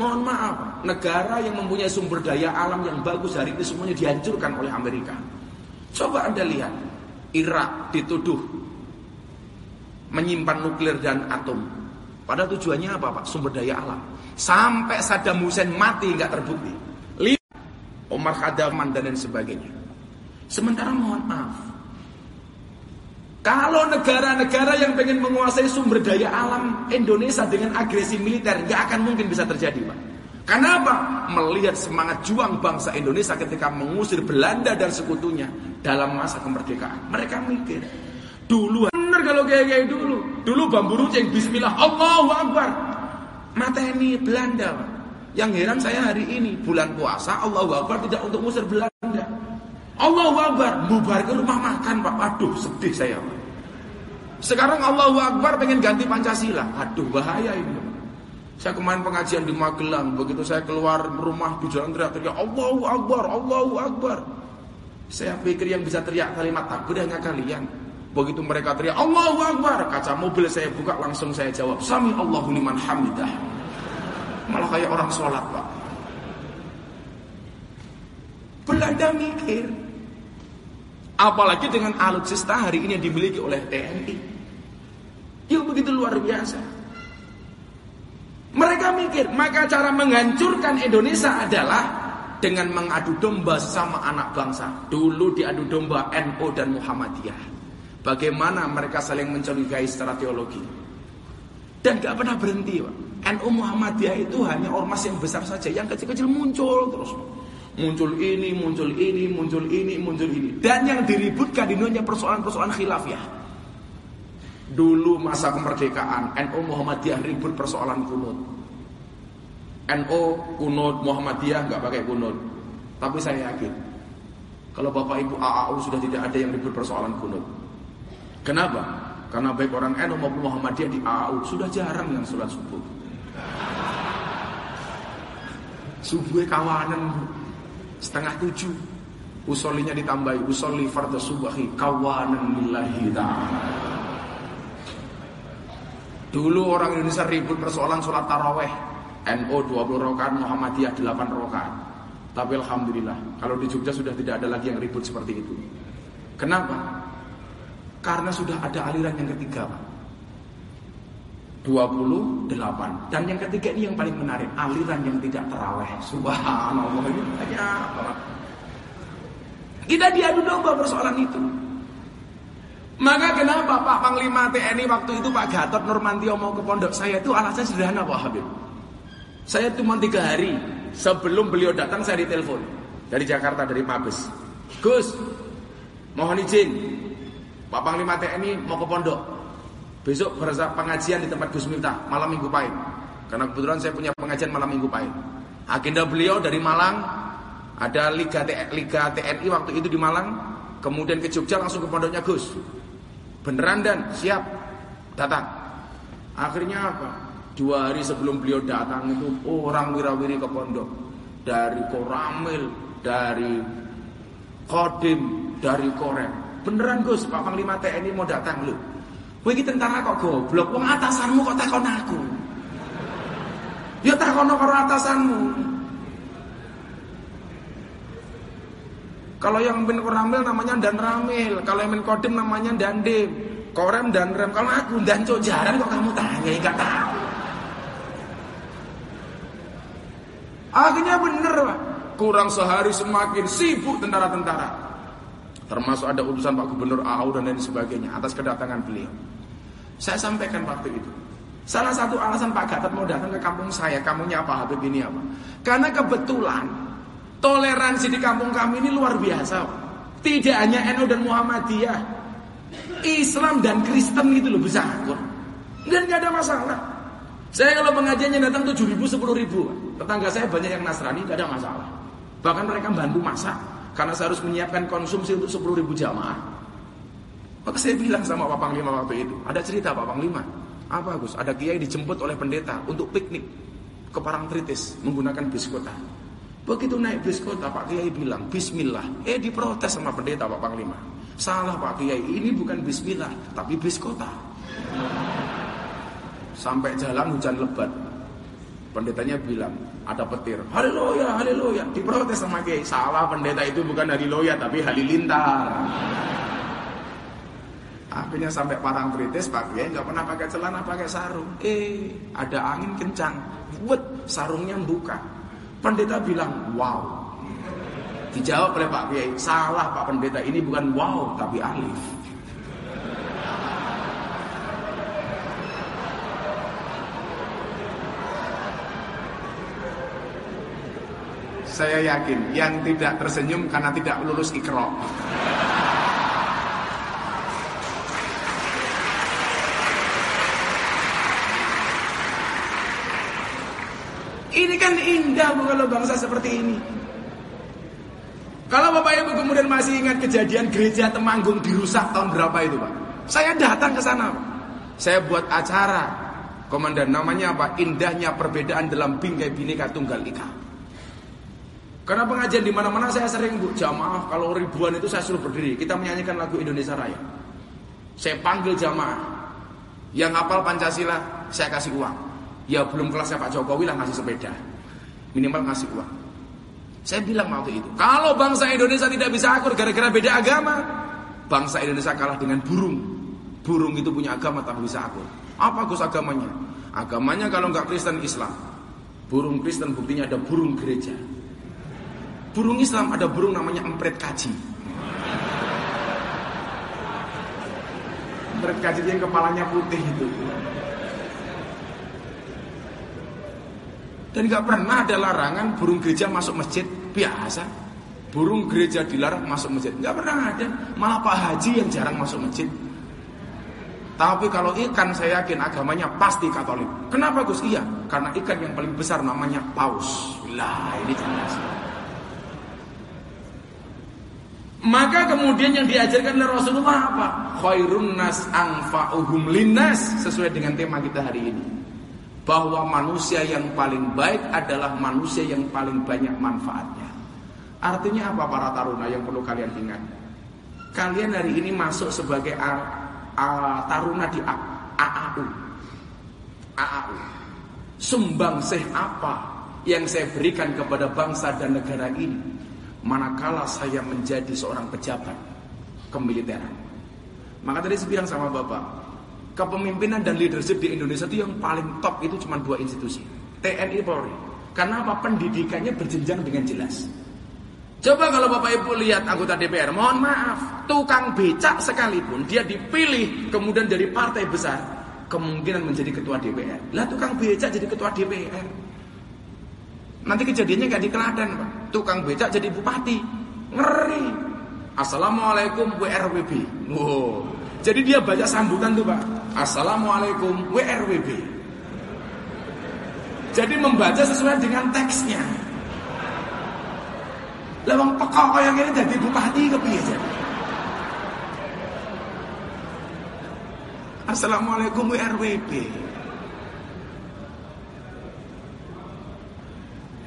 Mohon maaf, negara yang mempunyai sumber daya alam yang bagus hari ini semuanya dihancurkan oleh Amerika. Coba Anda lihat, Irak dituduh menyimpan nuklir dan atom. Pada tujuannya apa Pak? Sumber daya alam. Sampai Saddam Hussein mati nggak terbukti. Lima, Omar Khadaman dan lain sebagainya. Sementara mohon maaf. Kalau negara-negara yang pengen menguasai sumber daya alam Indonesia dengan agresi militer nggak akan mungkin bisa terjadi Pak. Kenapa? Melihat semangat juang bangsa Indonesia ketika mengusir Belanda dan sekutunya dalam masa kemerdekaan. Mereka mikir, dulu benar kalau kayak kayak dulu. Dulu bambu runcing Bismillah, Allahu Akbar. Mata ini Belanda. Yang heran saya hari ini bulan puasa Allahu Akbar tidak untuk mengusir Belanda. Allahu Akbar bubar ke rumah makan Pak. Aduh sedih saya. Sekarang Allahu Akbar pengen ganti Pancasila. Aduh bahaya ini. Saya kemarin pengajian di Magelang, begitu saya keluar rumah di jalan teriak-teriak Allahu Akbar, Allahu Akbar. Saya pikir yang bisa teriak kalimat takbir hanya kalian. Begitu mereka teriak Allahu Akbar, kaca mobil saya buka langsung saya jawab Sami Allahu liman hamidah. Malah kayak orang sholat pak. Belanda mikir. Apalagi dengan alutsista hari ini yang dimiliki oleh TNI. Yang begitu luar biasa. Mereka mikir, maka cara menghancurkan Indonesia adalah dengan mengadu domba sama anak bangsa. Dulu diadu domba NU dan Muhammadiyah. Bagaimana mereka saling mencurigai secara teologi. Dan gak pernah berhenti. Pak. NU Muhammadiyah itu hanya ormas yang besar saja. Yang kecil-kecil muncul terus. Muncul ini, muncul ini, muncul ini, muncul ini. Dan yang diributkan di dunia persoalan-persoalan khilafiyah. Dulu masa kemerdekaan NU Muhammadiyah ribut persoalan kunut. NU kunut Muhammadiyah nggak pakai kunut. Tapi saya yakin kalau Bapak Ibu AAU sudah tidak ada yang ribut persoalan kunut. Kenapa? Karena baik orang NU maupun Muhammadiyah di AAU sudah jarang yang sholat subuh. Subuh kawanan setengah tujuh. Usolinya ditambahi usoli fardhu subahi kawanan lillahi ta'ala. Dulu orang Indonesia ribut persoalan sholat taraweh. NO 20 rokaat, Muhammadiyah 8 rokaat. Tapi Alhamdulillah, kalau di Jogja sudah tidak ada lagi yang ribut seperti itu. Kenapa? Karena sudah ada aliran yang ketiga, Pak. 28 dan yang ketiga ini yang paling menarik aliran yang tidak teraweh subhanallah ini apa kita diadu domba persoalan itu maka kenapa Pak Panglima TNI waktu itu Pak Gatot Nurmantio mau ke pondok saya itu alasan sederhana Pak Habib. Saya cuma tiga hari sebelum beliau datang saya ditelepon dari Jakarta dari Mabes. Gus, mohon izin Pak Panglima TNI mau ke pondok. Besok pengajian di tempat Gus Miftah malam Minggu Pahit. Karena kebetulan saya punya pengajian malam Minggu Pahit. Agenda beliau dari Malang ada Liga, Liga TNI waktu itu di Malang, kemudian ke Jogja langsung ke pondoknya Gus. Beneran dan siap datang. Akhirnya apa? Dua hari sebelum beliau datang itu orang wirawiri ke pondok dari Koramil, dari Kodim, dari Korem. Beneran Gus, Pak Panglima TNI mau datang lu. Kowe iki tentara kok goblok, wong atasanmu kok takon aku. Ya takono karo atasanmu. Kalau yang bin Ramil namanya Dan Ramil, kalau yang bin Kodim namanya Dandim. Korem dan Rem. Kalau aku dan Jaran kok kamu tanya, enggak tahu. Akhirnya bener. Kurang sehari semakin sibuk tentara-tentara. Termasuk ada utusan Pak Gubernur AU dan lain sebagainya atas kedatangan beliau. Saya sampaikan waktu itu. Salah satu alasan Pak Gatot mau datang ke kampung saya, kampungnya apa Habib ini apa? Karena kebetulan Toleransi di kampung kami ini luar biasa. Tidak hanya NU dan Muhammadiyah. Islam dan Kristen gitu loh bisa akur. Dan gak ada masalah. Saya kalau pengajiannya datang 7 ribu, 10 ribu. Tetangga saya banyak yang Nasrani, gak ada masalah. Bahkan mereka bantu masak. Karena saya harus menyiapkan konsumsi untuk 10 ribu jamaah. Maka saya bilang sama Pak Panglima waktu itu. Ada cerita Pak Panglima. Apa Gus? Ada kiai dijemput oleh pendeta untuk piknik ke Parangtritis menggunakan bis kota. Begitu naik bis kota Pak Kiai bilang Bismillah Eh diprotes sama pendeta Pak Panglima Salah Pak Kiai ini bukan Bismillah Tapi bis kota Sampai jalan hujan lebat Pendetanya bilang Ada petir Haleluya haleluya Diprotes sama Kiai Salah pendeta itu bukan haleluya Tapi halilintar Akhirnya sampai parang kritis Pak Kiai nggak pernah pakai celana pakai sarung. Eh ada angin kencang, buat sarungnya buka. Pendeta bilang wow. Dijawab oleh Pak Kiai, salah Pak Pendeta ini bukan wow tapi alif. Saya yakin yang tidak tersenyum karena tidak lulus ikro. Ini kan indah bu kalau bangsa seperti ini. Kalau Bapak Ibu kemudian masih ingat kejadian gereja Temanggung dirusak tahun berapa itu Pak? Saya datang ke sana. Saya buat acara. Komandan namanya apa? Indahnya perbedaan dalam bingkai bineka tunggal ika. Karena pengajian di mana-mana saya sering bu jamaah kalau ribuan itu saya suruh berdiri. Kita menyanyikan lagu Indonesia Raya. Saya panggil jamaah yang hafal Pancasila saya kasih uang. Ya belum kelasnya Pak Jokowi lah ngasih sepeda. Minimal ngasih uang. Saya bilang waktu itu, kalau bangsa Indonesia tidak bisa akur gara-gara beda agama, bangsa Indonesia kalah dengan burung. Burung itu punya agama tapi bisa akur. Apa Gus agamanya? Agamanya kalau nggak Kristen Islam. Burung Kristen buktinya ada burung gereja. Burung Islam ada burung namanya empret kaji. Empret kaji yang kepalanya putih itu. Dan nggak pernah ada larangan burung gereja masuk masjid biasa. Burung gereja dilarang masuk masjid, nggak pernah ada. Malah Pak Haji yang jarang masuk masjid. Tapi kalau ikan saya yakin agamanya pasti Katolik. Kenapa Gus? Iya, karena ikan yang paling besar namanya paus. Lah ini jelas. Maka kemudian yang diajarkan oleh Rasulullah apa? Khairun nas anfa'uhum linnas sesuai dengan tema kita hari ini bahwa manusia yang paling baik adalah manusia yang paling banyak manfaatnya. Artinya apa para taruna yang perlu kalian ingat? Kalian hari ini masuk sebagai taruna di AAU. AAU. Sumbangsih apa yang saya berikan kepada bangsa dan negara ini manakala saya menjadi seorang pejabat kemiliteran. Maka tadi saya bilang sama Bapak, kepemimpinan dan leadership di Indonesia itu yang paling top itu cuma dua institusi TNI Polri. Karena apa? Pendidikannya berjenjang dengan jelas. Coba kalau Bapak Ibu lihat anggota DPR mohon maaf tukang becak sekalipun dia dipilih kemudian dari partai besar kemungkinan menjadi ketua DPR lah tukang becak jadi ketua DPR nanti kejadiannya gak di Pak tukang becak jadi bupati ngeri Assalamualaikum WRWB wow. jadi dia baca sambutan tuh Pak Assalamualaikum WRWB. Jadi membaca sesuai dengan teksnya. Lewang pekok yang ini jadi bupati kepiye Assalamualaikum WRWB.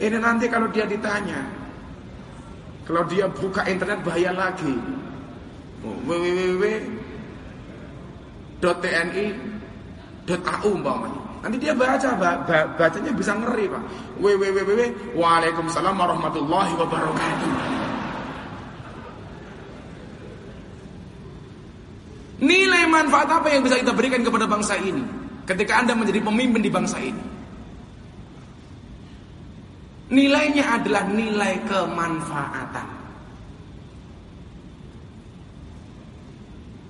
Ini nanti kalau dia ditanya, kalau dia buka internet bahaya lagi. www .tni.au umpamanya. Nanti dia baca, bacanya bisa ngeri pak. www Waalaikumsalam warahmatullahi wabarakatuh. Nilai manfaat apa yang bisa kita berikan kepada bangsa ini ketika Anda menjadi pemimpin di bangsa ini? Nilainya adalah nilai kemanfaatan.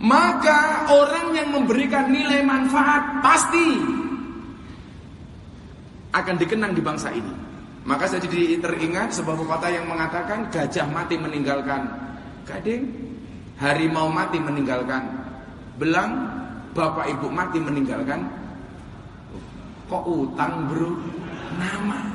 Maka orang yang memberikan nilai manfaat pasti akan dikenang di bangsa ini. Maka saya jadi teringat sebuah pepatah yang mengatakan gajah mati meninggalkan gading, harimau mati meninggalkan belang, bapak ibu mati meninggalkan kok utang bro nama.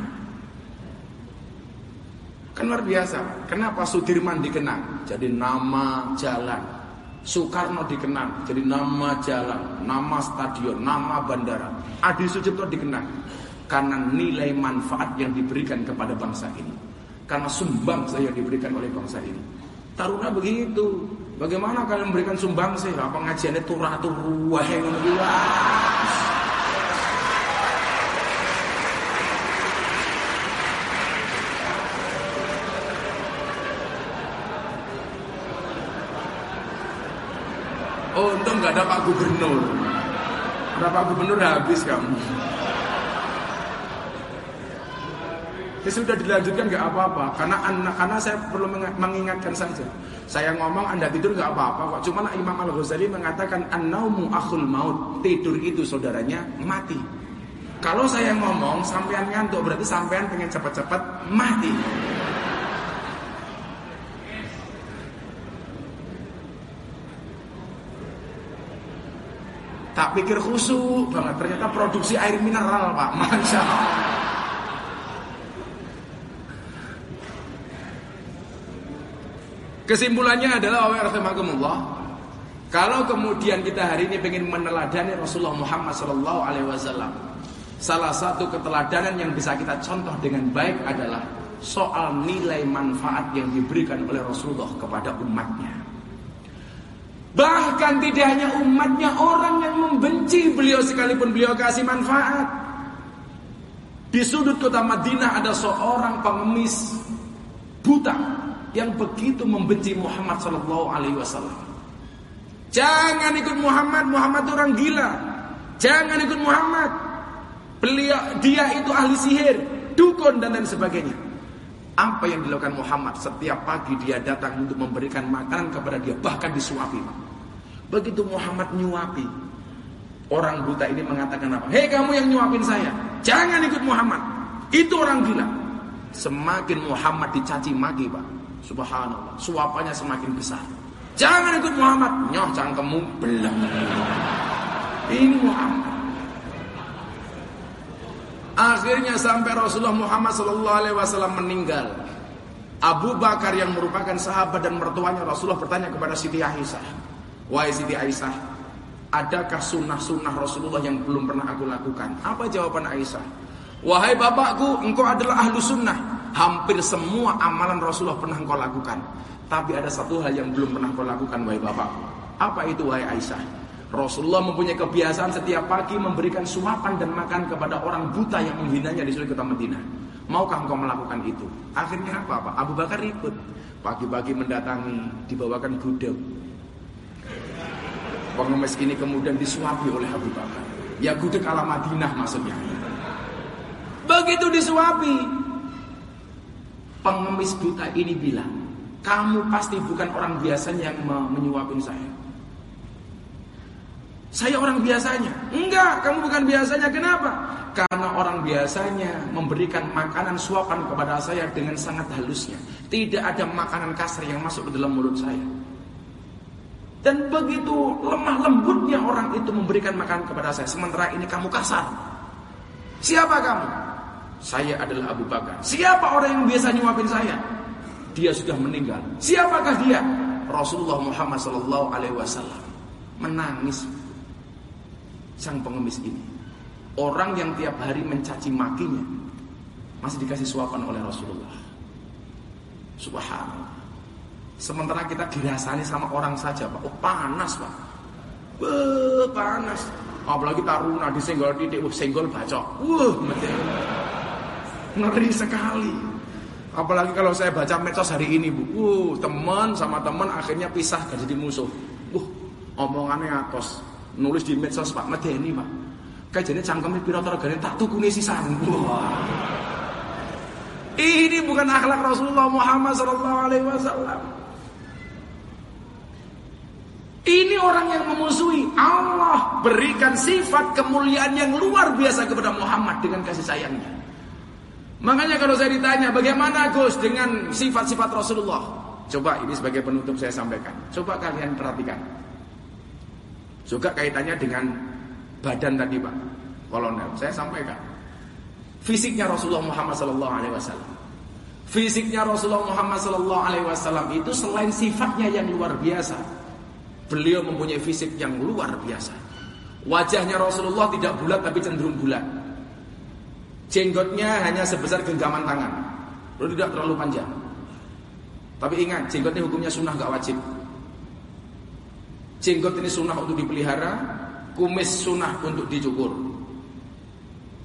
Kan luar biasa. Kenapa Sudirman dikenang? Jadi nama jalan. Soekarno dikenang jadi nama jalan, nama stadion, nama bandara. Adi Sucipto dikenang karena nilai manfaat yang diberikan kepada bangsa ini. Karena sumbang saya diberikan oleh bangsa ini. Taruna begitu. Bagaimana kalian memberikan sumbang sih? Apa ngajiannya turah turuh Oh, untung nggak ada Pak Gubernur. Ada Pak Gubernur habis kamu. Ya sudah dilanjutkan nggak apa-apa karena anak karena saya perlu mengingatkan saja. Saya ngomong Anda tidur nggak apa-apa kok. Cuma Imam Al Ghazali mengatakan an-naumu akhul maut. Tidur itu saudaranya mati. Kalau saya ngomong sampean ngantuk berarti sampean pengen cepat-cepat mati. Tak pikir khusyuk banget ternyata produksi air mineral Pak. Masya. Kesimpulannya adalah Allah kalau kemudian kita hari ini ingin meneladani Rasulullah Muhammad Sallallahu Alaihi Wasallam, salah satu keteladanan yang bisa kita contoh dengan baik adalah soal nilai manfaat yang diberikan oleh Rasulullah kepada umatnya. Bahkan tidak hanya umatnya, orang yang membenci beliau sekalipun beliau kasih manfaat. Di sudut kota Madinah ada seorang pengemis buta yang begitu membenci Muhammad Sallallahu Alaihi Wasallam. Jangan ikut Muhammad, Muhammad orang gila. Jangan ikut Muhammad. Beliau, dia itu ahli sihir, dukun dan lain sebagainya. Apa yang dilakukan Muhammad setiap pagi dia datang untuk memberikan makanan kepada dia, bahkan disuapi. Begitu Muhammad nyuapi, orang buta ini mengatakan apa? Hei kamu yang nyuapin saya, jangan ikut Muhammad. Itu orang gila. Semakin Muhammad dicaci maki, Pak. Subhanallah, suapannya semakin besar. Jangan ikut Muhammad, nyoh cangkemmu belum. Ini Muhammad. Akhirnya sampai Rasulullah Muhammad Sallallahu Alaihi Wasallam meninggal. Abu Bakar yang merupakan sahabat dan mertuanya Rasulullah bertanya kepada Siti Aisyah, Wahai Siti Aisyah, adakah sunnah-sunnah Rasulullah yang belum pernah aku lakukan? Apa jawaban Aisyah? Wahai bapakku, engkau adalah ahlu sunnah. Hampir semua amalan Rasulullah pernah engkau lakukan. Tapi ada satu hal yang belum pernah kau lakukan wahai bapak. Apa itu wahai Aisyah? Rasulullah mempunyai kebiasaan setiap pagi memberikan suapan dan makan kepada orang buta yang menghinanya di seluruh kota Madinah. Maukah engkau melakukan itu? Akhirnya apa Pak? Abu Bakar ikut. Pagi-pagi mendatangi, dibawakan gudeg. Pengemis ini kemudian disuapi oleh Abu Bakar. Ya gudeg ala Madinah maksudnya. Begitu disuapi, pengemis buta ini bilang, kamu pasti bukan orang biasanya yang menyuapin saya. Saya orang biasanya. Enggak, kamu bukan biasanya. Kenapa? Karena orang biasanya memberikan makanan suapan kepada saya dengan sangat halusnya. Tidak ada makanan kasar yang masuk ke dalam mulut saya. Dan begitu lemah lembutnya orang itu memberikan makanan kepada saya. Sementara ini kamu kasar. Siapa kamu? Saya adalah Abu Bakar. Siapa orang yang biasa nyuapin saya? Dia sudah meninggal. Siapakah dia? Rasulullah Muhammad Sallallahu Alaihi Wasallam menangis sang pengemis ini. Orang yang tiap hari mencaci makinya masih dikasih suapan oleh Rasulullah. Subhanallah. Sementara kita dirasani sama orang saja, Pak. Oh, panas, Pak. Beuh, panas. Apalagi taruna disenggol titik, uh, senggol bacok. Wuh, Ngeri sekali. Apalagi kalau saya baca medsos hari ini, Bu. Teman sama teman akhirnya pisah gak jadi musuh. Uh, omongannya atos. Nulis di medsos Pak Medeni, Pak. Kayak jadi cangkemnya piro regane tak tukune sisan. Wah. Ini bukan akhlak Rasulullah Muhammad wasallam. Ini orang yang memusuhi Allah berikan sifat kemuliaan yang luar biasa kepada Muhammad dengan kasih sayangnya. Makanya kalau saya ditanya bagaimana Gus dengan sifat-sifat Rasulullah? Coba ini sebagai penutup saya sampaikan. Coba kalian perhatikan. Juga kaitannya dengan badan tadi Pak Kolonel. Saya sampaikan. Fisiknya Rasulullah Muhammad sallallahu alaihi wasallam. Fisiknya Rasulullah Muhammad wasallam itu selain sifatnya yang luar biasa, beliau mempunyai fisik yang luar biasa. Wajahnya Rasulullah tidak bulat tapi cenderung bulat. Jenggotnya hanya sebesar genggaman tangan. Lalu tidak terlalu panjang. Tapi ingat, jenggot ini hukumnya sunnah gak wajib. Jenggot ini sunnah untuk dipelihara, kumis sunnah untuk dicukur.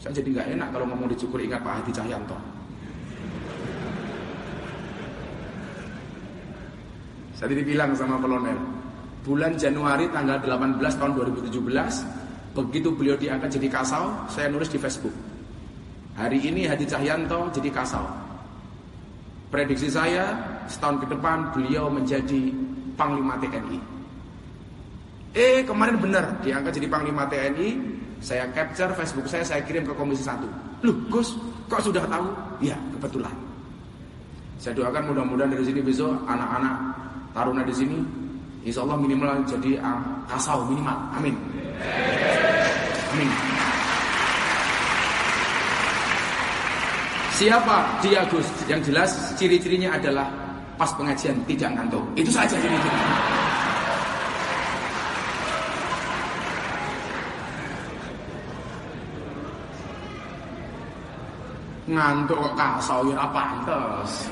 Saya jadi nggak enak kalau ngomong dicukur ingat Pak Hadi Cahyanto. Saya dibilang sama kolonel, bulan Januari tanggal 18 tahun 2017 begitu beliau diangkat jadi kasau saya nulis di Facebook. Hari ini Hadi Cahyanto jadi kasau. Prediksi saya setahun ke depan beliau menjadi Panglima TNI eh kemarin benar diangkat jadi Panglima TNI saya capture Facebook saya saya kirim ke Komisi 1 loh Gus kok sudah tahu? Ya kebetulan. Saya doakan mudah-mudahan dari sini besok anak-anak taruna di sini Insya Allah minimal jadi kasau minimal. Amin. Amin. Siapa dia Gus? Yang jelas ciri-cirinya adalah pas pengajian tidak ngantuk. Itu saja ciri-cirinya. Ngantuk kok kasau ya pantes.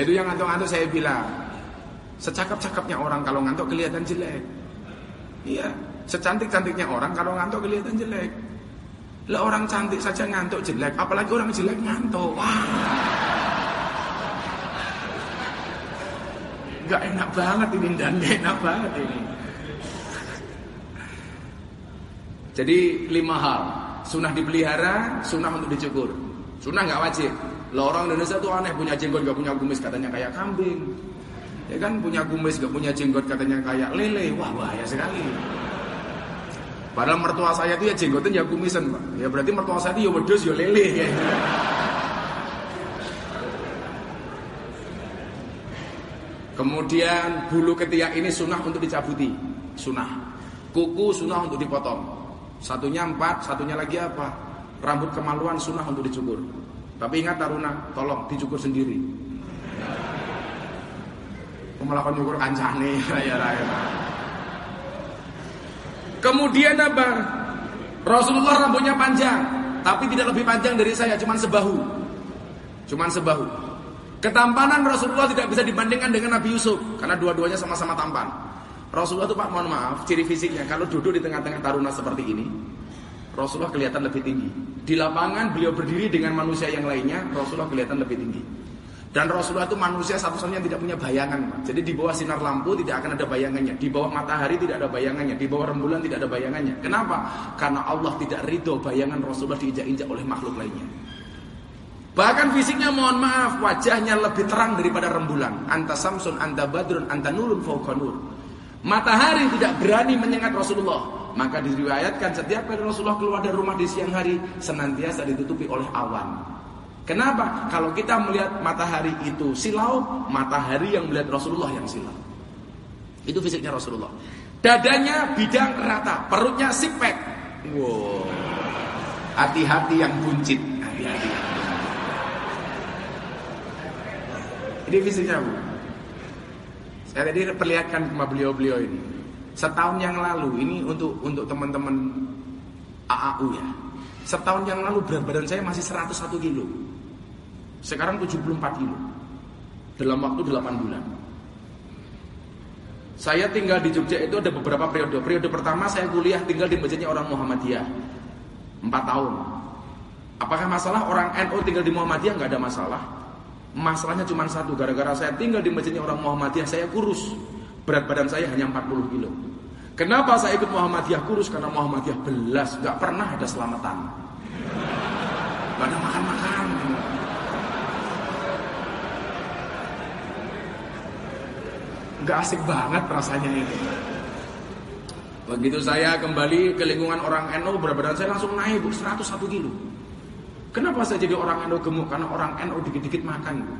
Itu yang ngantuk-ngantuk saya bilang, Secakap-cakapnya orang kalau ngantuk kelihatan jelek. Iya, secantik-cantiknya orang kalau ngantuk kelihatan jelek. Lah orang cantik saja ngantuk jelek, apalagi orang jelek ngantuk. Wah. Gak enak banget ini dan gak enak banget ini. Jadi lima hal Sunnah dipelihara, sunnah untuk dicukur Sunnah gak wajib Lah orang Indonesia tuh aneh punya jenggot gak punya kumis katanya kayak kambing Ya kan punya kumis gak punya jenggot katanya kayak lele. Wah bahaya sekali. Padahal mertua saya itu ya jenggotnya ya kumisan, Pak. Ya berarti mertua saya itu ya wedus ya lele ya. Kemudian bulu ketiak ini sunnah untuk dicabuti, sunnah. Kuku sunnah untuk dipotong. Satunya empat, satunya lagi apa? Rambut kemaluan sunnah untuk dicukur. Tapi ingat Taruna, tolong dicukur sendiri melakukan nyukur kancane raya-raya. Kemudian apa? Rasulullah rambutnya panjang, tapi tidak lebih panjang dari saya, cuman sebahu. Cuman sebahu. Ketampanan Rasulullah tidak bisa dibandingkan dengan Nabi Yusuf karena dua-duanya sama-sama tampan. Rasulullah itu Pak mohon maaf, ciri fisiknya kalau duduk di tengah-tengah taruna seperti ini, Rasulullah kelihatan lebih tinggi. Di lapangan beliau berdiri dengan manusia yang lainnya, Rasulullah kelihatan lebih tinggi. Dan Rasulullah itu manusia satu-satunya yang tidak punya bayangan. Jadi di bawah sinar lampu tidak akan ada bayangannya. Di bawah matahari tidak ada bayangannya. Di bawah rembulan tidak ada bayangannya. Kenapa? Karena Allah tidak ridho bayangan Rasulullah diinjak-injak oleh makhluk lainnya. Bahkan fisiknya mohon maaf, wajahnya lebih terang daripada rembulan. Anta samsun, anta badrun, anta nurun fauqa nur. Matahari tidak berani menyengat Rasulullah. Maka diriwayatkan setiap kali Rasulullah keluar dari rumah di siang hari senantiasa ditutupi oleh awan. Kenapa? Kalau kita melihat matahari itu silau, matahari yang melihat Rasulullah yang silau. Itu fisiknya Rasulullah. Dadanya bidang rata, perutnya sipek. Wow. Hati-hati yang buncit. Hati-hati. Ini fisiknya Bu. Saya tadi perlihatkan sama beliau-beliau ini. Setahun yang lalu ini untuk untuk teman-teman AAU ya. Setahun yang lalu berat badan saya masih 101 kilo. Sekarang 74 kilo. Dalam waktu 8 bulan. Saya tinggal di Jogja itu ada beberapa periode. Periode pertama saya kuliah tinggal di masjidnya orang Muhammadiyah. 4 tahun. Apakah masalah orang NU tinggal di Muhammadiyah? Nggak ada masalah. Masalahnya cuma satu. Gara-gara saya tinggal di masjidnya orang Muhammadiyah, saya kurus. Berat badan saya hanya 40 kilo. Kenapa saya ikut Muhammadiyah kurus? Karena Muhammadiyah belas, nggak pernah ada selamatan. Gak ada makan-makan. Gak asik banget rasanya ini. Begitu saya kembali ke lingkungan orang NU, berat badan saya langsung naik bu 101 kilo. Kenapa saya jadi orang NU gemuk? Karena orang NU dikit-dikit makan bu.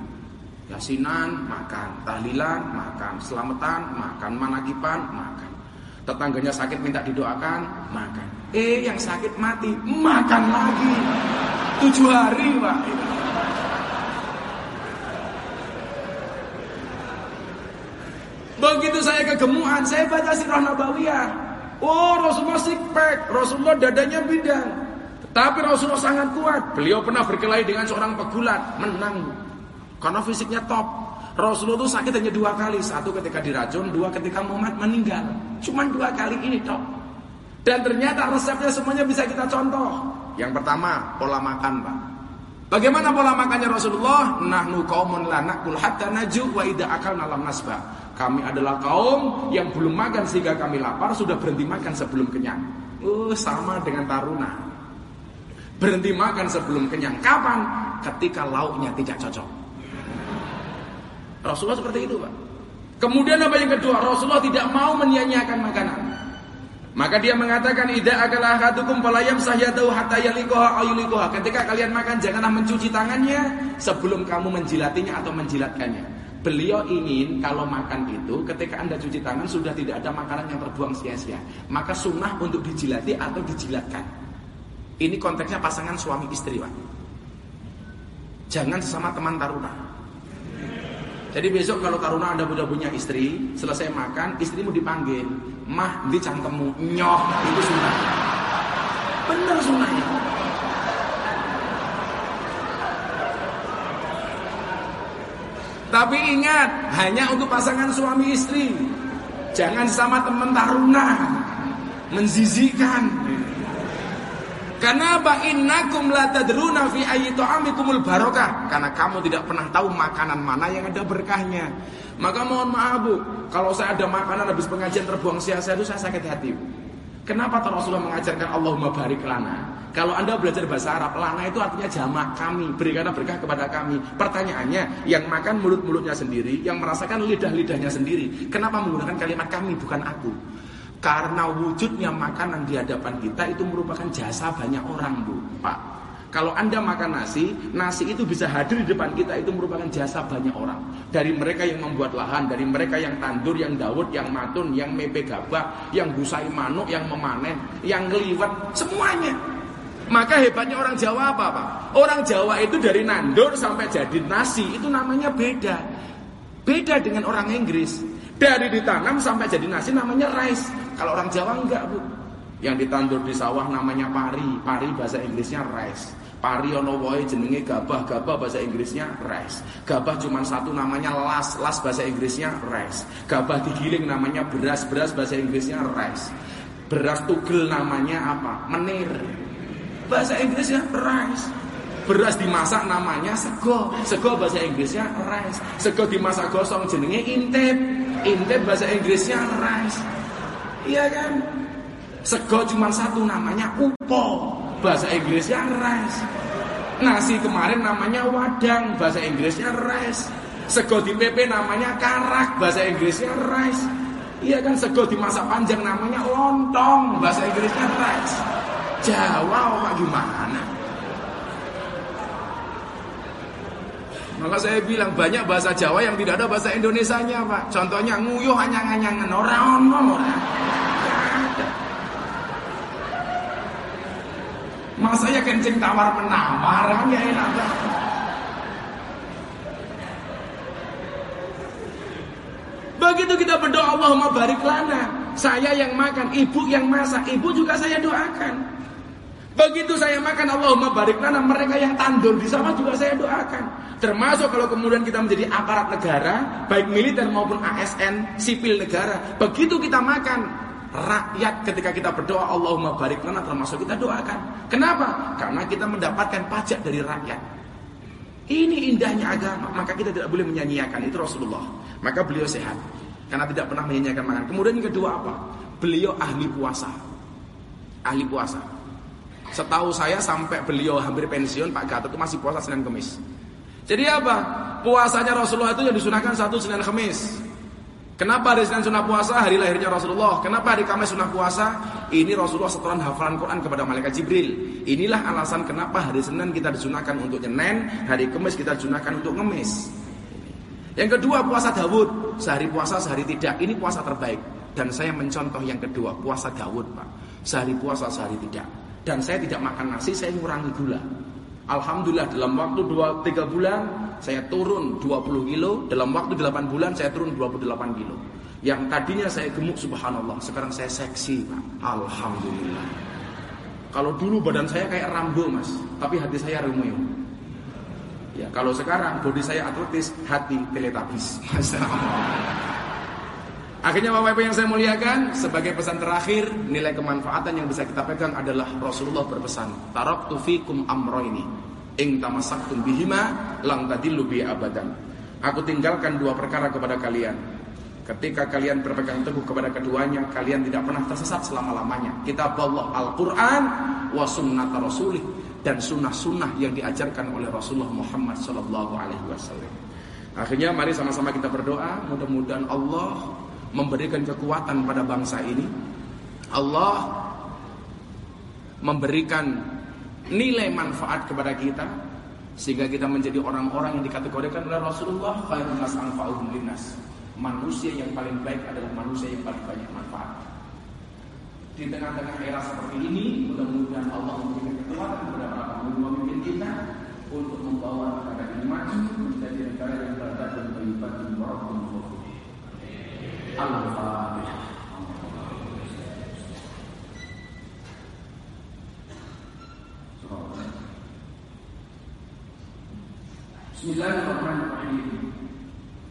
Yasinan makan, tahlilan makan, selamatan makan, manakipan makan. Tetangganya sakit minta didoakan, makan. Eh yang sakit mati, makan lagi. Tujuh hari pak. Begitu saya kegemukan, saya baca sirah nabawiyah. Oh Rasulullah sikpek, Rasulullah dadanya bidang. Tapi Rasulullah sangat kuat. Beliau pernah berkelahi dengan seorang pegulat, menang. Karena fisiknya top. Rasulullah itu sakit hanya dua kali. Satu ketika diracun, dua ketika Muhammad meninggal. Cuman dua kali ini top. Dan ternyata resepnya semuanya bisa kita contoh. Yang pertama, pola makan Pak. Bagaimana pola makannya Rasulullah? Nahnu qaumun la nakul hatta naju wa idza akalna lam nasba. Kami adalah kaum yang belum makan sehingga kami lapar, sudah berhenti makan sebelum kenyang. Uh, sama dengan taruna. Berhenti makan sebelum kenyang. Kapan? Ketika lauknya tidak cocok. Rasulullah seperti itu, Pak. Kemudian apa yang kedua? Rasulullah tidak mau menyia-nyiakan makanan. Maka dia mengatakan idza akala ahadukum fala yamsah yadahu hatta yaliqaha ayuliqaha. Ketika kalian makan janganlah mencuci tangannya sebelum kamu menjilatinya atau menjilatkannya. Beliau ingin kalau makan itu ketika Anda cuci tangan sudah tidak ada makanan yang terbuang sia-sia. Maka sunnah untuk dijilati atau dijilatkan. Ini konteksnya pasangan suami istri, Pak. Jangan sesama teman taruna. Jadi besok kalau Taruna Anda sudah punya istri, selesai makan, istrimu dipanggil, "Mah, di cangkemmu nyoh." Itu sunnah. Benar sunnahnya. Tapi ingat, hanya untuk pasangan suami istri. Jangan sama teman taruna. Menzizikan. Kenapa innakum la tadruna fi ayyi ta'amikumul barokah? Karena kamu tidak pernah tahu makanan mana yang ada berkahnya. Maka mohon maaf Bu, kalau saya ada makanan habis pengajian terbuang sia-sia itu saya sakit hati. Bu. Kenapa Rasulullah mengajarkan Allahumma barik lana? Kalau Anda belajar bahasa Arab, lana itu artinya jamak kami, berikanlah berkah kepada kami. Pertanyaannya, yang makan mulut-mulutnya sendiri, yang merasakan lidah-lidahnya sendiri, kenapa menggunakan kalimat kami bukan aku? Karena wujudnya makanan di hadapan kita itu merupakan jasa banyak orang, Bu, Pak. Kalau Anda makan nasi, nasi itu bisa hadir di depan kita itu merupakan jasa banyak orang. Dari mereka yang membuat lahan, dari mereka yang tandur, yang daud, yang matun, yang mepe gabah, yang busai manuk, yang memanen, yang ngeliwat, semuanya. Maka hebatnya orang Jawa apa, Pak? Orang Jawa itu dari nandur sampai jadi nasi itu namanya beda. Beda dengan orang Inggris. Dari ditanam sampai jadi nasi namanya rice. Kalau orang Jawa enggak, Bu. Yang ditandur di sawah namanya pari. Pari bahasa Inggrisnya rice. Pari ono woe jenenge gabah, gabah bahasa Inggrisnya rice. Gabah cuma satu namanya las, las bahasa Inggrisnya rice. Gabah digiling namanya beras, beras bahasa Inggrisnya rice. Beras tugel namanya apa? Menir. Bahasa Inggrisnya rice. Beras dimasak namanya sego. Sego bahasa Inggrisnya rice. Sego dimasak gosong jenenge intip. Intip bahasa Inggrisnya rice. Iya kan? Sego cuma satu namanya upo. Bahasa Inggrisnya rice. Nasi kemarin namanya wadang, bahasa Inggrisnya rice. Sego di PP namanya karak, bahasa Inggrisnya rice. Iya kan sego dimasak panjang namanya lontong, bahasa Inggrisnya rice. Jawa apa gimana? Maka saya bilang banyak bahasa Jawa yang tidak ada bahasa Indonesianya, Pak. Contohnya nguyuh anyang-anyangan orang ono Masanya kencing tawar menawar kan ya enak. Begitu kita berdoa Allahumma barik lana. Saya yang makan, ibu yang masak, ibu juga saya doakan. Begitu saya makan Allahumma barik lana, mereka yang tandur di sana juga saya doakan. Termasuk kalau kemudian kita menjadi aparat negara, baik militer maupun ASN, sipil negara. Begitu kita makan, rakyat ketika kita berdoa Allahumma barik lana termasuk kita doakan. Kenapa? Karena kita mendapatkan pajak dari rakyat. Ini indahnya agama, maka kita tidak boleh menyanyiakan itu Rasulullah. Maka beliau sehat karena tidak pernah menyanyiakan makan. Kemudian yang kedua apa? Beliau ahli puasa. Ahli puasa. Setahu saya sampai beliau hampir pensiun Pak Gatot itu masih puasa Senin Kemis. Jadi apa? Puasanya Rasulullah itu yang disunahkan satu Senin Kemis. Kenapa hari Senin sunnah puasa? Hari lahirnya Rasulullah. Kenapa hari Kamis sunnah puasa? Ini Rasulullah setelah hafalan Quran kepada malaikat Jibril. Inilah alasan kenapa hari Senin kita disunahkan untuk nyenen, hari Kamis kita disunahkan untuk ngemis. Yang kedua puasa Dawud, sehari puasa sehari tidak. Ini puasa terbaik. Dan saya mencontoh yang kedua, puasa Dawud, Pak. Sehari puasa sehari tidak. Dan saya tidak makan nasi, saya ngurangi gula. Alhamdulillah dalam waktu 2-3 bulan saya turun 20 kilo, dalam waktu 8 bulan saya turun 28 kilo. Yang tadinya saya gemuk subhanallah, sekarang saya seksi Pak. Alhamdulillah. Kalau dulu badan saya kayak Rambo Mas, tapi hati saya Romeo. Ya, kalau sekarang body saya atletis, hati teletabis. Akhirnya Bapak Ibu yang saya muliakan, sebagai pesan terakhir, nilai kemanfaatan yang bisa kita pegang adalah Rasulullah berpesan, "Taraktu fikum amroini." ing tamassaktum bihima lang tadillu bi abadan. Aku tinggalkan dua perkara kepada kalian. Ketika kalian berpegang teguh kepada keduanya, kalian tidak pernah tersesat selama-lamanya. Kitab Allah Al-Quran wa sunnata rasulih dan sunnah-sunnah yang diajarkan oleh Rasulullah Muhammad Sallallahu Alaihi Wasallam. Akhirnya mari sama-sama kita berdoa, mudah-mudahan Allah memberikan kekuatan pada bangsa ini. Allah memberikan nilai manfaat kepada kita sehingga kita menjadi orang-orang yang dikategorikan oleh Rasulullah khairun nas anfa'uhum linnas. Manusia yang paling baik adalah manusia yang paling banyak manfaat. Di tengah-tengah era seperti ini, mudah-mudahan Allah memberikan kekuatan kepada para pemimpin kita untuk membawa negara ini maju menjadi negara yang berada dan beribadah di الفاتحة بسم الله الرحمن الرحيم.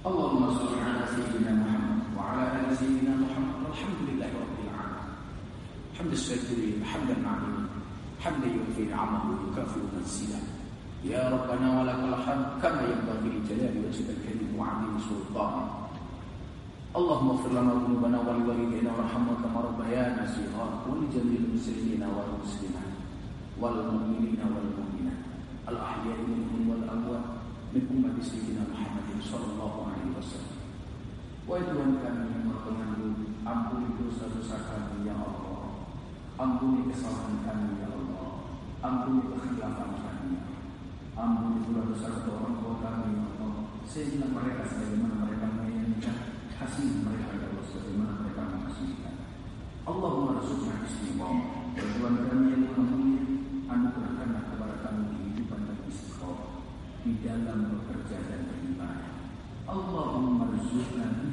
اللهم صل على سيدنا محمد وعلى آل سيدنا محمد. والحمد لله رب العالمين. حمد الشاكرين حمدا معلوما حمدا يوفي نعمه ويكافئ منزله يا ربنا ولك الحمد كما ينبغي لجلال وجهك الكريم وعظيم سلطانك. اللهم اغفر لنا ذنوبنا ولوالدينا وارحمنا كما ربيانا صغارا ولجميع المسلمين والمسلمات والمؤمنين والمؤمنات الاحياء منهم والاموات من أمة سيدنا محمد صلى الله عليه wasallam. Wahai Tuhan kami yang pengandung, ampuni dosa-dosa kami ya Allah. Ampuni kesalahan kami ya Allah. Ampuni kekhilafan kami. Ampuni pula dosa kedua orang tua kami ya Allah. Sehingga mereka sebagaimana mereka menginginkan kasih mereka ya Allah sebagaimana mereka mengasihi Allahumma rasulna istiqamah. Ya Tuhan kami yang mengampuni, anugerahkanlah kepada kami kehidupan dan istiqamah di dalam bekerja dan beribadah. Allahumma bi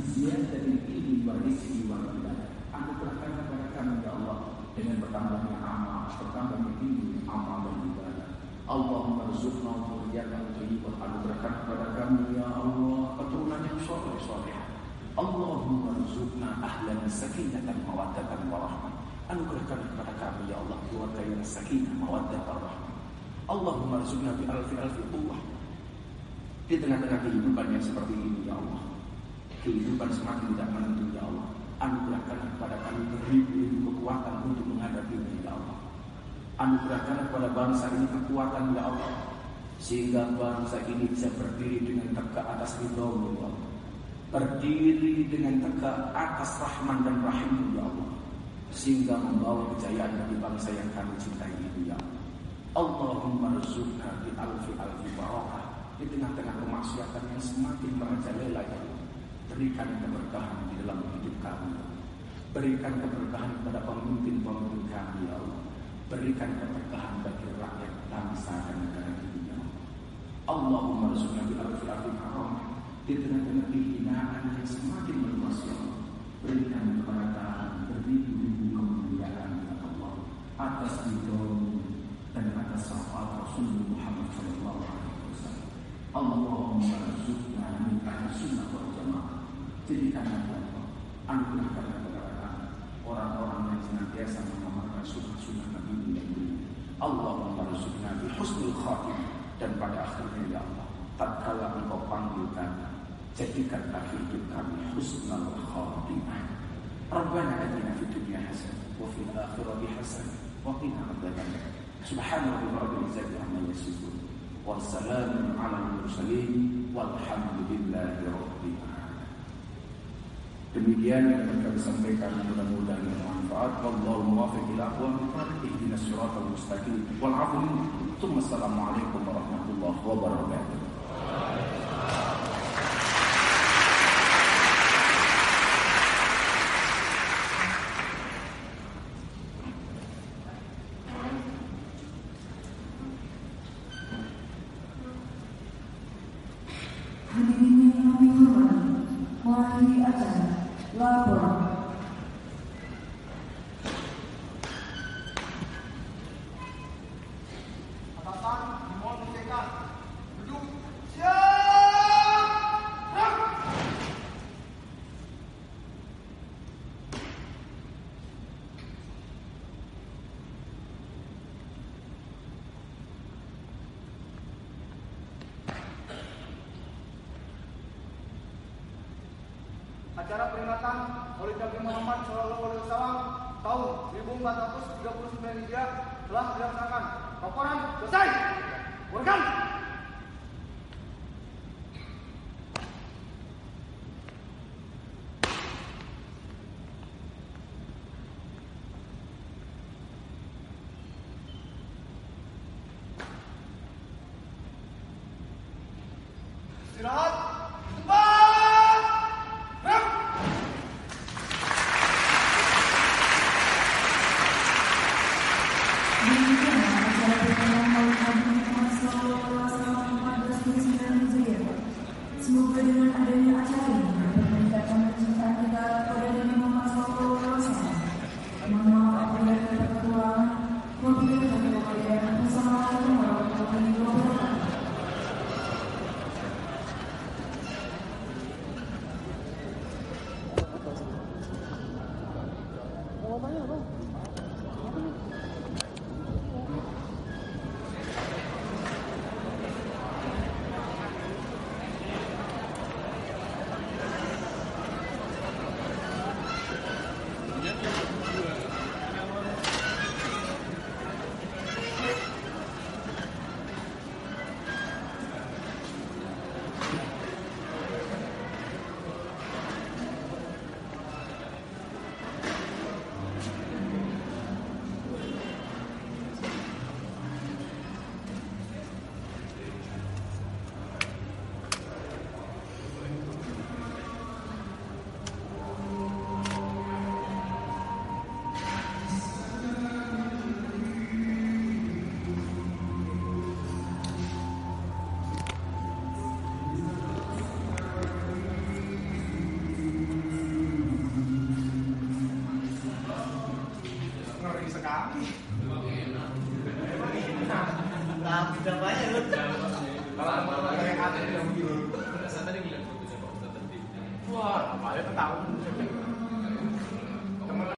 ziyadatil ilmi wa rizqi wa ibadah. Anugerahkan kepada kami ya Allah dengan bertambahnya amal, bertambahnya ilmu, amal dan ibadah. Allahumma rizqna dzurriyyatan thayyibah. Anugerahkan kepada kami ya Allah keturunan yang soleh soleh. Allahumma rizqna ahlan sakinatan mawaddatan warahmah. Anugerahkan kepada kami ya Allah keluarga yang sakinah, mawaddah, warahmah. Allahumma rizqna bi alfi alfi quwwah. Di tengah-tengah kehidupan yang seperti ini ya Allah. Kehidupan semakin tidak menentu ya Allah. Anugerahkan kepada kami beribu kekuatan untuk menghadapi ya Allah. Anugerahkan kepada bangsa ini kekuatan ya Allah. Sehingga bangsa ini bisa berdiri dengan tegak atas ridho ya Allah berdiri dengan tegak atas rahman dan rahim ya Allah sehingga membawa kejayaan bagi bangsa yang kami cintai ini ya Allah Allahumma rizqna bi alfi alfi barakah di tengah-tengah kemaksiatan yang semakin merajalela ya Allah. Berikan keberkahan di dalam hidup kami. Berikan keberkahan kepada pemimpin-pemimpin kami ya Allah. Berikan keberkahan bagi rakyat bangsa dan negara ini ya Allah. Allahumma rasulna bi arfi arfi haram di tengah-tengah kehinaan yang semakin meluas ya. Berikan keberkahan beribu-ribu kemuliaan ya Allah atas ridho dan atas syafaat Rasulullah Muhammad sallallahu alaihi wasallam. Allahumma rizqna min ahli sunnah wal jamaah. Jadikanlah Allah anugerahkan kepada kami orang-orang yang senantiasa mengamalkan sunnah-sunnah Nabi mulia. Allahumma rizqna bi husnul khatimah dan pada akhirnya ya Allah tatkala engkau panggil kami jadikanlah hidup kami husnul khatimah. Rabbana atina fid dunya hasanah wa fil akhirati hasanah wa qina adzabannar. Subhana rabbika rabbil izzati amma yasifun. Wa salamun alal mursalin walhamdulillahi rabbil alamin. Demikian yang kami sampaikan mudah-mudahan bermanfaat. Wallahu muwaffiq ila aqwamit ihdinas siratal mustaqim. Wal 'afwa minkum. Assalamualaikum warahmatullahi wabarakatuh. Muhammad Shallallahu Alaihi Wasallam